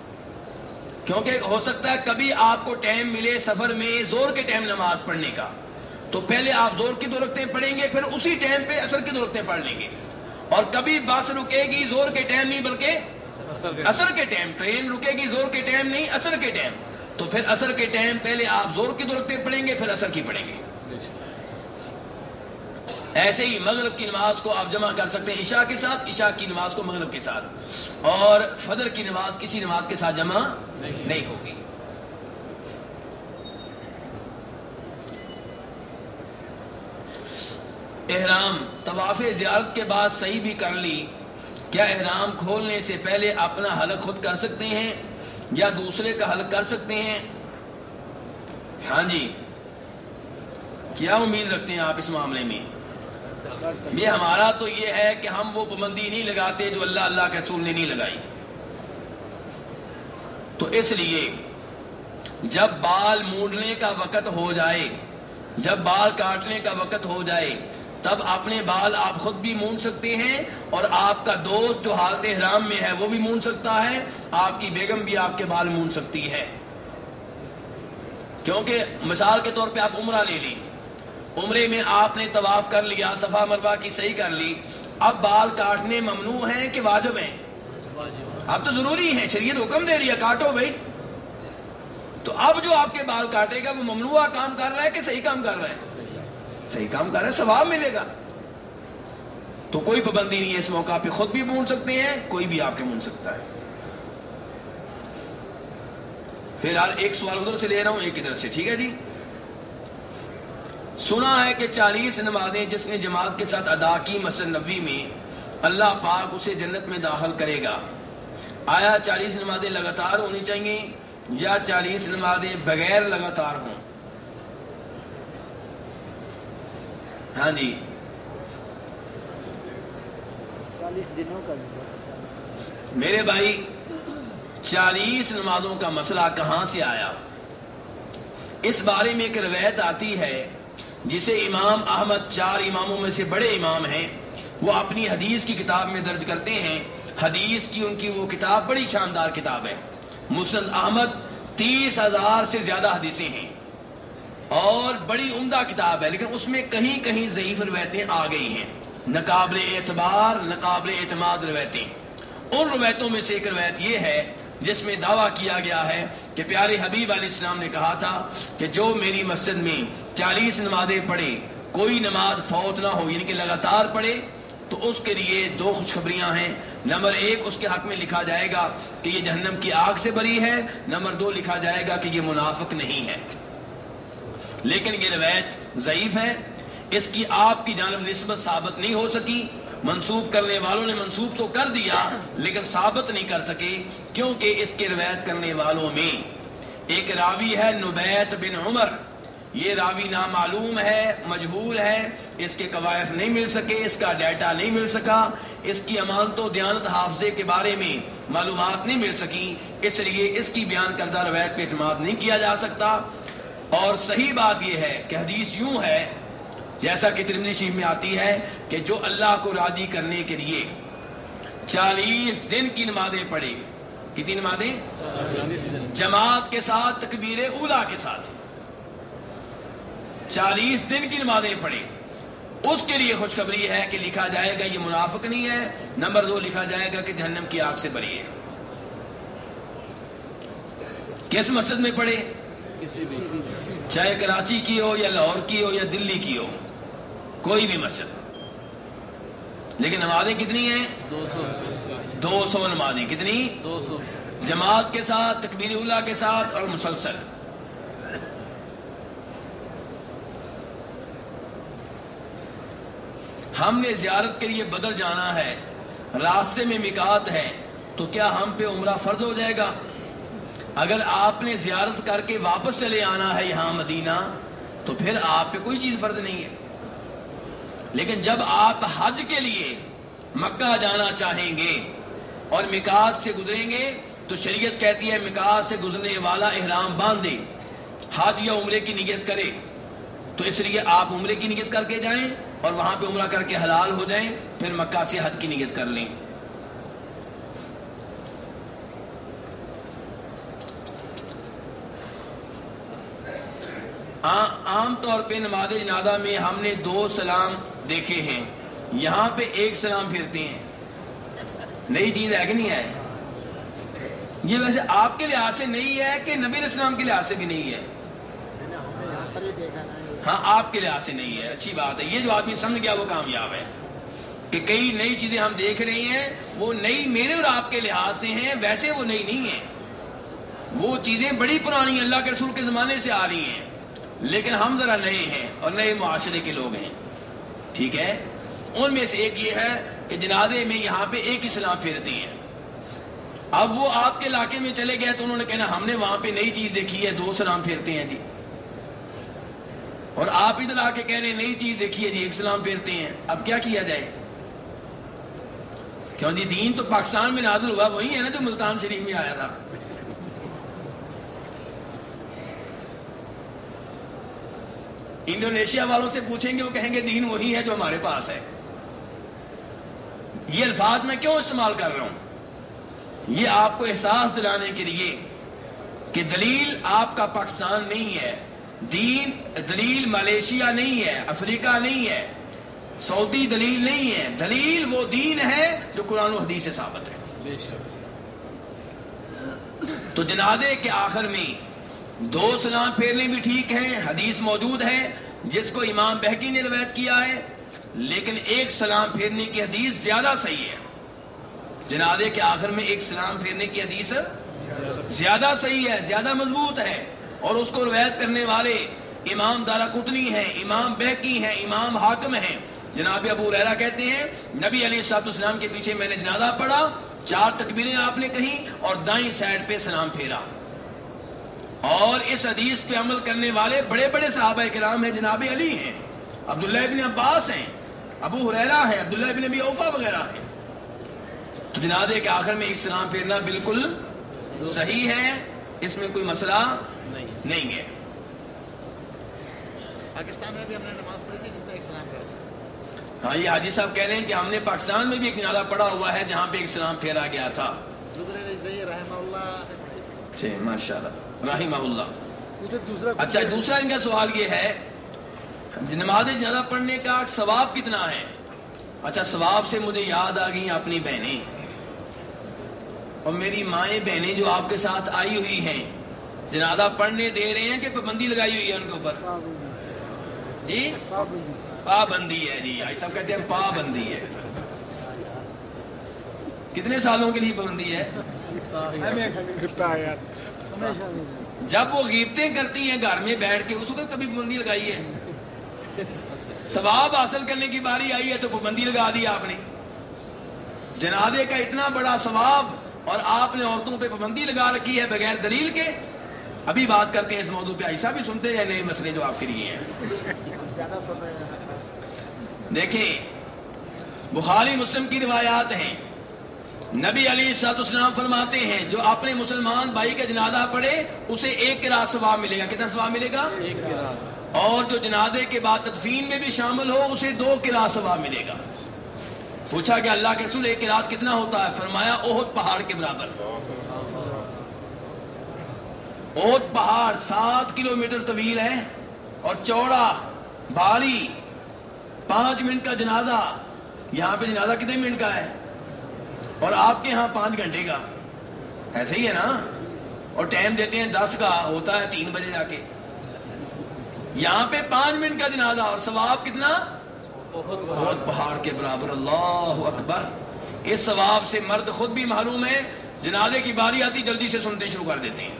Speaker 1: کیونکہ ہو سکتا ہے کبھی آپ کو ٹائم ملے سفر میں زور کے ٹائم نماز پڑھنے کا۔ تو پہلے آپ زور کی دو رکھتے پڑھیں گے پھر اسی ٹائم پہ اثر کی دو رکھتے پڑھ لیں گے۔ اور کبھی بس رکے گی زور کے ٹائم نہیں بلکہ اثر کے ٹائم۔ ٹرین رکے گی زور کے ٹائم نہیں اثر کے ٹائم۔ تو پھر اثر کے ٹائم پہلے آپ زور کی دو رکھتے پڑھیں گے پھر اثر کی پڑھیں گے۔ ایسے ہی مغرب کی نماز کو آپ جمع کر سکتے ہیں عشاء کے ساتھ، عشاء کی نماز کو مغرب کے ساتھ۔ اور فجر کی نماز کسی نماز کے ساتھ جمع نہیں ہوگی۔ احرام، طواف زیارت کے بعد صحیح بھی کر لی۔ کیا احرام کھولنے سے پہلے اپنا حلق خود کر سکتے ہیں یا دوسرے کا حلق کر سکتے ہیں؟ ہاں جی۔ کیا امید رکھتے ہیں آپ اس معاملے میں؟ یہ ہمارا تو یہ ہے کہ ہم وہ پابندی نہیں لگاتے جو اللہ اللہ کے رسول نے نہیں لگائی۔ تو اس لیے جب بال مونڈنے کا وقت ہو جائے، جب بال کاٹنے کا وقت ہو جائے، تب اپنے بال آپ خود بھی مون سکتے ہیں اور آپ کا دوست جو حالت احرام میں ہے وہ بھی مون سکتا ہے، آپ کی بیگم بھی آپ کے بال مون سکتی ہے۔ کیونکہ مثال کے طور پہ آپ عمرہ لے لیں۔ عمرے میں آپ نے طواف کر لیا، صفا مروا کی صحیح کر لی۔ اب بال کاٹنے ممنوع ہیں کہ واجب ہیں؟ اب تو ضروری ہے شریعت حکم دے رہی ہے، کاٹو بھائی۔ تو اب جو آپ کے بال کاٹے گا، وہ ممنوع کام کر رہا ہے کہ صحیح کام کر رہا ہے؟ صحیح کام کر رہا ہے، ثواب ملے گا۔ تو کوئی پابندی نہیں ہے، اس موقع پہ خود بھی بون سکتے ہیں، کوئی بھی آپ کے بون سکتا ہے۔ فی الحال ایک سوال ادھر سے لے رہا ہوں، ایک ادھر سے، ٹھیک ہے جی؟ سنا ہے کہ چالیس نمازیں جس نے جماعت کے ساتھ ادا کی مسجد نبی میں اللہ پاک اسے جنت میں داخل کرے گا۔ آیا چالیس نمازیں لگاتار ہونی چاہیے یا چالیس نمازیں بغیر لگاتار ہوں؟ ہاں جی۔
Speaker 3: چالیس دنوں کا
Speaker 1: میرے بھائی چالیس نمازوں کا مسئلہ کہاں سے آیا؟ اس بارے میں ایک روایت آتی ہے جسے امام احمد چار اماموں میں سے بڑے امام ہیں، وہ اپنی حدیث کی کتاب میں درج کرتے ہیں۔ حدیث کی ان کی وہ کتاب بڑی شاندار کتاب ہے۔ مسند احمد تیس ہزار سے زیادہ حدیثیں ہیں۔ اور بڑی عمدہ کتاب ہے، لیکن اس میں کہیں کہیں ضعیف روایتیں آ گئی ہیں۔ نقابل اعتبار نقابل اعتماد روایتیں۔ ان روایتوں میں سے ایک روایت یہ ہے جس میں دعویٰ کیا گیا ہے کہ پیارے حبیب علیہ السلام نے کہا تھا کہ جو میری مسجد میں چالیس نمازیں پڑھے، کوئی نماز فوت نہ ہو یعنی کہ لگاتار پڑھے، تو اس کے لیے دو خوشخبریاں ہیں۔ نمبر ایک، اس کے حق میں لکھا جائے گا کہ یہ جہنم کی آگ سے بری ہے۔ نمبر دو، لکھا جائے گا کہ یہ منافق نہیں ہے۔ لیکن یہ روایت ضعیف ہے۔ اس کی آپ کی جانب نسبت ثابت نہیں ہو سکی۔ منسوب کرنے والوں نے منسوب تو کر دیا، لیکن ثابت نہیں کر سکے کیونکہ اس کے روایت کرنے والوں میں ایک راوی ہے نبیت بن عمر۔ یہ راوی نامعلوم ہے، مجہور ہے، اس کے قوائف نہیں مل سکے، اس کا ڈیٹا نہیں مل سکا۔ اس کی امانت و دیانت حافظے کے بارے میں معلومات نہیں مل سکی اس لیے اس کی بیان کردہ روایت پہ اعتماد نہیں کیا جا سکتا۔ اور صحیح بات یہ ہے کہ حدیث یوں ہے جیسا کہ ترمنی شریف میں آتی ہے کہ جو اللہ کو رادی کرنے کے لیے چالیس دن کی نمازیں پڑھے، کتنی نمازیں؟ جماعت کے ساتھ، تکبیر اولا کے ساتھ۔ چالیس دن کی نمازیں پڑھے۔ اس کے لیے خوشخبری ہے کہ لکھا جائے گا یہ منافق نہیں ہے۔ نمبر دو، لکھا جائے گا کہ جہنم کی آگ سے بری ہے۔ کس مسجد میں پڑھے؟ چاہے کراچی کی ہو یا لاہور کی ہو یا دلی کی ہو۔ کوئی بھی مسجد۔ لیکن نمازیں کتنی ہیں؟
Speaker 4: دو سو۔
Speaker 1: دو سو نمازیں۔ کتنی؟
Speaker 4: دو سو۔
Speaker 1: جماعت کے ساتھ تکبیر اللہ کے ساتھ اور مسلسل۔ ہم نے زیارت کے لیے بدر جانا ہے راستے میں مکات ہے تو کیا ہم پہ عمرہ فرض ہو جائے گا؟ اگر آپ نے زیارت کر کے واپس چلے آنا ہے یہاں مدینہ تو پھر آپ پہ کوئی چیز فرض نہیں ہے۔ لیکن جب آپ حج کے لیے مکہ جانا چاہیں گے اور مکاس سے گزریں گے، تو شریعت کہتی ہے مکاس سے گزرنے والا احرام باندھے، حج یا عمرے کی نیت کرے۔ تو اس لیے آپ عمرے کی نیت کر کے جائیں اور وہاں پہ عمرہ کر کے حلال ہو جائیں، پھر مکہ سے حج کی نیت کر لیں۔ عام طور پہ نماز جنازہ میں ہم نے دو سلام دیکھے ہیں۔ یہاں پہ ایک سلام پھرتے ہیں۔ نئی چیز ہے کہ نہیں ہے؟ یہ ویسے آپ کے لحاظ سے نہیں ہے کہ نبی اسلام کے لحاظ سے بھی نہیں ہے؟ ہاں آپ کے لحاظ سے نہیں ہے۔ اچھی بات ہے۔ یہ جو آدمی سمجھ گیا وہ کامیاب ہے۔ کہ کئی نئی چیزیں ہم دیکھ رہے ہیں، وہ نئی میرے اور آپ کے لحاظ سے ہیں، ویسے وہ نئی نہیں ہیں۔ وہ چیزیں بڑی پرانی اللہ کے رسول کے زمانے سے آ رہی ہیں۔ لیکن ہم ذرا نئے ہیں اور نئے معاشرے کے لوگ ہیں۔ ٹھیک ہے؟ ان میں سے ایک یہ ہے کہ جنازے میں یہاں پہ ایک اسلام پھیرتے ہیں۔ اب وہ آپ کے علاقے میں چلے گئے تو انہوں نے کہنا، ہم نے وہاں پہ نئی چیز دیکھی ہے، دو سلام پھیرتے ہیں جی۔ اور آپ ادھر آ کے کہہ رہے ہیں، نئی چیز دیکھی ہے جی ایک سلام پھیرتے ہیں۔ اب کیا کیا جائے؟ کیوں جی دین تو پاکستان میں نازل ہوا، وہی ہے نا جو ملتان شریف میں آیا تھا۔ انڈونیشیا والوں سے پوچھیں گے، وہ کہیں گے دین وہی ہے جو ہمارے پاس ہے۔ یہ الفاظ میں کیوں استعمال کر رہا ہوں؟ یہ آپ کو احساس دلانے کے لیے کہ دلیل آپ کا پاکستان نہیں ہے۔ دین دلیل ملیشیا نہیں ہے، افریقہ نہیں ہے۔ سعودی دلیل نہیں ہے۔ دلیل وہ دین ہے جو قرآن و حدیث سے ثابت ہے۔ تو جنازے کے آخر میں دو سلام پھیرنے بھی ٹھیک ہیں، حدیث موجود ہے جس کو امام بہکی نے روایت کیا ہے۔ لیکن ایک سلام پھیرنے کی حدیث زیادہ صحیح ہے۔ جنادے کے آخر میں ایک سلام پھیرنے کی حدیث زیادہ صحیح ہے، زیادہ مضبوط ہے۔ اور اس کو روایت کرنے والے امام دارا کتنی ہیں، امام بہکی ہیں، امام حاکم ہیں۔ جناب، ابو ریرا کہتے ہیں، نبی علی صاحب اسلام کے پیچھے میں نے جنازہ پڑھا، چار تکبیریں آپ نے کہیں اور دائیں سائڈ پہ سلام پھیرا۔ اور اس حدیث پہ عمل کرنے والے بڑے بڑے صحابہ کرام ہیں جناب علی ہیں عبداللہ ابن عباس ہیں ابو حریرہ ہے عبداللہ ابن ابی اوفا وغیرہ ہیں۔ تو جنازے کے آخر میں ایک سلام پھیرنا بالکل صحیح ہے اس میں کوئی مسئلہ نہیں ہے۔
Speaker 3: پاکستان میں بھی ہم نے نماز پڑھی تھی جس میں ایک سلام کر
Speaker 1: ہاں یہ حاجی صاحب کہہ رہے ہیں کہ ہم نے پاکستان میں بھی ایک جنازہ پڑا ہوا ہے جہاں پہ ایک سلام پھیرا گیا تھا۔ ماشاء اللہ رحمہ اللہ. اچھا دوسرا ان کا سوال یہ ہے نماز جنازہ پڑھنے کا ثواب کتنا ہے؟ اچھا ثواب سے مجھے یاد آ گئی اپنی بہنیں. اور میری مائیں بہنیں جو آپ کے ساتھ آئی ہوئی ہیں جنازہ پڑھنے دے رہے ہیں کہ پابندی لگائی ہوئی ہے ان کے اوپر؟ جی؟ پابندی. ہے جی آئی صاحب کہتے ہیں پابندی ہے. کتنے سالوں کے لیے پابندی ہے؟ جب وہ غیبتیں کرتی ہیں گھر میں بیٹھ کے، اس وقت کبھی پابندی لگائی ہے؟ ثواب حاصل کرنے کی باری آئی ہے تو پابندی لگا دی آپ نے۔ جنازے کا اتنا بڑا ثواب اور آپ نے عورتوں پہ پابندی لگا رکھی ہے بغیر دلیل کے۔ ابھی بات کرتے ہیں اس موضوع پہ۔ ایسا بھی سنتے ہیں، نئے مسئلے جو آپ کے لیے ہیں
Speaker 3: ہیں۔
Speaker 1: دیکھیں، بخاری مسلم کی روایات ہیں۔ نبی علی سات اسلام فرماتے ہیں جو اپنے مسلمان بھائی کا جنازہ پڑھے اسے ایک کرا ثواب ملے گا۔ کتنا ثواب ملے گا؟ اور جو جنازے کے بعد تدفین میں بھی شامل ہو اسے دو کرا ثواب ملے گا۔ پوچھا کہ اللہ کے رسول ایک رات کتنا ہوتا ہے؟ فرمایا اہد پہاڑ کے برابر۔ اہد پہاڑ سات کلومیٹر طویل ہے اور چوڑا بھاری۔ پانچ منٹ کا جنازہ۔ یہاں پہ جنازہ کتنے منٹ کا ہے؟ اور آپ کے ہاں پانچ گھنٹے کا۔ ایسے ہی ہے نا۔ اور ٹائم دیتے ہیں دس کا ہوتا ہے تین بجے جا کے۔ یہاں پہ پانچ منٹ کا جنازہ اور ثواب کتنا؟ بہت پہاڑ کے برابر۔ اللہ اکبر۔ اس ثواب سے مرد خود بھی معلوم ہے۔ جنازے کی باری آتی جلدی سے سنتے شروع کر دیتے ہیں۔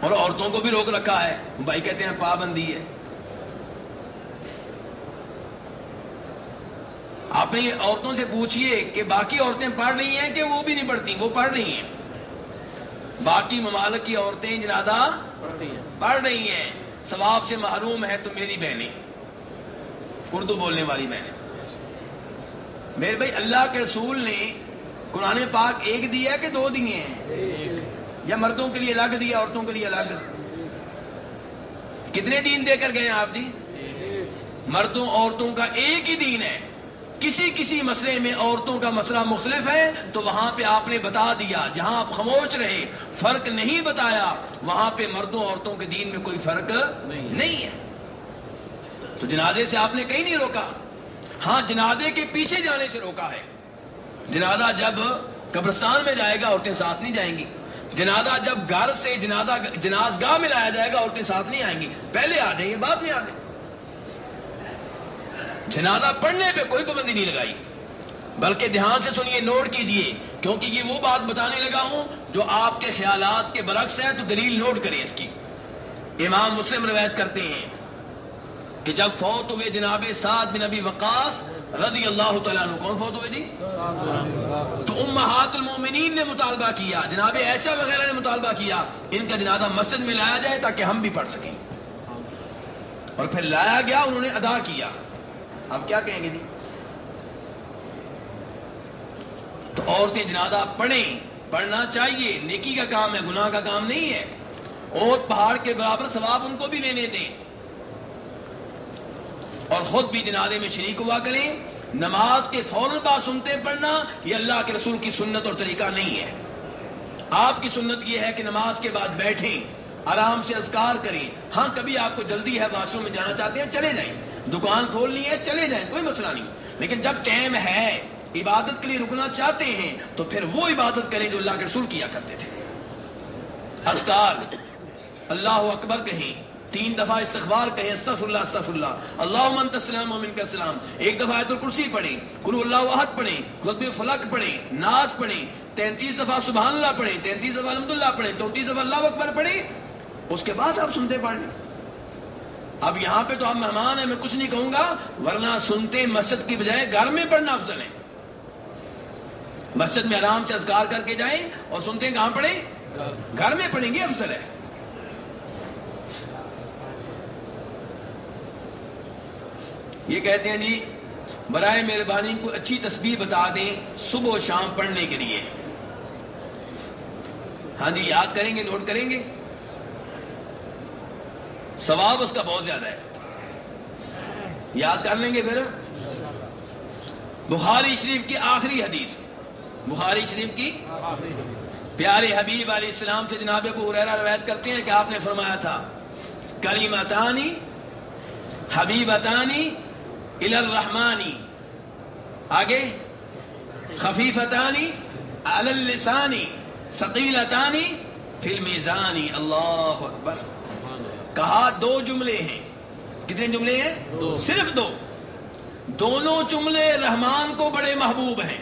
Speaker 1: اور عورتوں کو بھی روک رکھا ہے۔ بھائی کہتے ہیں پابندی ہے۔ اپنی عورتوں سے پوچھئے کہ باقی عورتیں پڑھ رہی ہیں کہ وہ بھی نہیں پڑھتی؟ وہ پڑھ رہی ہیں۔ باقی ممالک کی عورتیں جنادہ پڑھ رہی ہیں۔ ثواب سے محروم ہے تو میری بہنیں۔ اردو بولنے والی بہنیں۔ میرے بھائی اللہ کے رسول نے قرآن پاک ایک دیا ہے کہ دو دیے ہیں؟ یا مردوں کے لیے الگ دیا عورتوں کے لیے الگ؟ کتنے دین دے کر گئے ہیں آپ جی؟ مردوں عورتوں کا ایک ہی دین ہے۔ کسی کسی مسئلے میں عورتوں کا مسئلہ مختلف ہے، تو وہاں پہ آپ نے بتا دیا، جہاں آپ خاموش رہے، فرق نہیں بتایا، وہاں پہ مردوں عورتوں کے دین میں کوئی فرق نہیں ہے۔ تو جنازے سے آپ نے کہیں نہیں روکا؟ ہاں جنازے کے پیچھے جانے سے روکا ہے۔ جنازہ جب قبرستان میں جائے گا، عورتیں ساتھ نہیں جائیں گی۔ جنازہ جب گھر سے جنازہ جناز گاہ میں لایا جائے گا، عورتیں ساتھ نہیں آئیں گی۔ پہلے آ جائیں گے، بعد میں آ جائیں جنازہ پڑھنے پہ کوئی پابندی نہیں لگائی۔ بلکہ دھیان سے سنیے، نوٹ کیجیے، کیونکہ یہ وہ بات بتانے لگا ہوں جو آپ کے خیالات کے برعکس ہے، تو دلیل نوٹ کریں اس کی۔ امام مسلم روایت کرتے ہیں کہ جب فوت ہوئے جناب سعد بن ابی وقاص رضی اللہ تعالیٰ عنہ، کون فوت ہوئے جی؟ تو امہات المومنین نے مطالبہ کیا، جناب عائشہ وغیرہ نے مطالبہ کیا، ان کا جنازہ مسجد میں لایا جائے تاکہ ہم بھی پڑھ سکیں۔ اور پھر لایا گیا، انہوں نے ادا کیا۔ اب کیا کہیں گے جی؟ تو عورتیں جنازہ پڑھیں، پڑھنا چاہیے، نیکی کا کام ہے، گناہ کا کام نہیں ہے۔ اور پہاڑ کے برابر ثواب ان کو بھی لینے دیں۔ اور خود بھی جنازے میں شریک ہوا کریں۔ نماز کے فوراً بعد سنتے پڑھنا، یہ اللہ کے رسول کی سنت اور طریقہ نہیں ہے۔ آپ کی سنت یہ ہے کہ نماز کے بعد بیٹھیں، آرام سے اذکار کریں۔ ہاں کبھی آپ کو جلدی ہے واشروم میں جانا چاہتے ہیں، چلے جائیں۔ دکان کھولنی ہے، چلے جائیں، کوئی مسئلہ نہیں۔ لیکن جب ٹائم ہے، عبادت کے لیے رکنا چاہتے ہیں، تو پھر وہ عبادت کریں جو اللہ کے رسول کیا کرتے تھے۔ اذکار، اللہ اکبر کہیں، تین دفعہ استغفار کہیں، صف اللہ صف اللہ۔ اللہ من تسلام و من کا سلام ایک دفعہ آیت الکرسی پڑھیں کلو اللہ احد پڑھیں خطب فلق پڑھیں، ناز پڑھیں، تینتیس دفعہ سبحان اللہ پڑھیں، تینتیس دفعہ الحمد اللہ پڑھیں، چونتیس دفعہ اللہ اکبر پڑھیں۔ اس کے بعد آپ سنتے پڑھ لیں اب یہاں پہ تو آپ مہمان ہیں، میں کچھ نہیں کہوں گا، ورنہ سنتے مسجد کی بجائے گھر میں پڑھنا افضل ہے۔ مسجد میں آرام سے اذکار کر کے جائیں اور سنتے کہاں پڑھیں؟ گھر میں پڑھیں گے، افضل ہے۔ یہ کہتے ہیں جی برائے مہربانی کو اچھی تسبیح بتا دیں صبح و شام پڑھنے کے لیے۔ ہاں جی یاد کریں گے، نوٹ کریں گے؟ ثواب اس کا بہت زیادہ ہے۔ یاد کر لیں گے پھر۔ بخاری شریف کی آخری حدیث۔ بخاری شریف کی پیارے حبیب علیہ السلام سے جناب کو حریرہ روایت کرتے ہیں کہ آپ نے فرمایا تھا کلیمتانی حبیبتانی الرحمانی آگے، خفیفتانی علی اللسانی، ثقیلتانی فی المیزانی۔ اللہ اکبر۔ کہا دو جملے ہیں۔ کتنے جملے ہیں؟ دو۔ صرف دو۔ دونوں جملے رحمان کو بڑے محبوب ہیں۔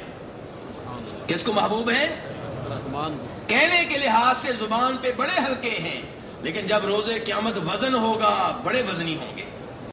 Speaker 1: کس کو محبوب ہیں؟
Speaker 4: رحمان
Speaker 1: کہنے کے لحاظ سے زبان پہ بڑے ہلکے ہیں لیکن جب روزے قیامت وزن ہوگا بڑے وزنی ہوں گے۔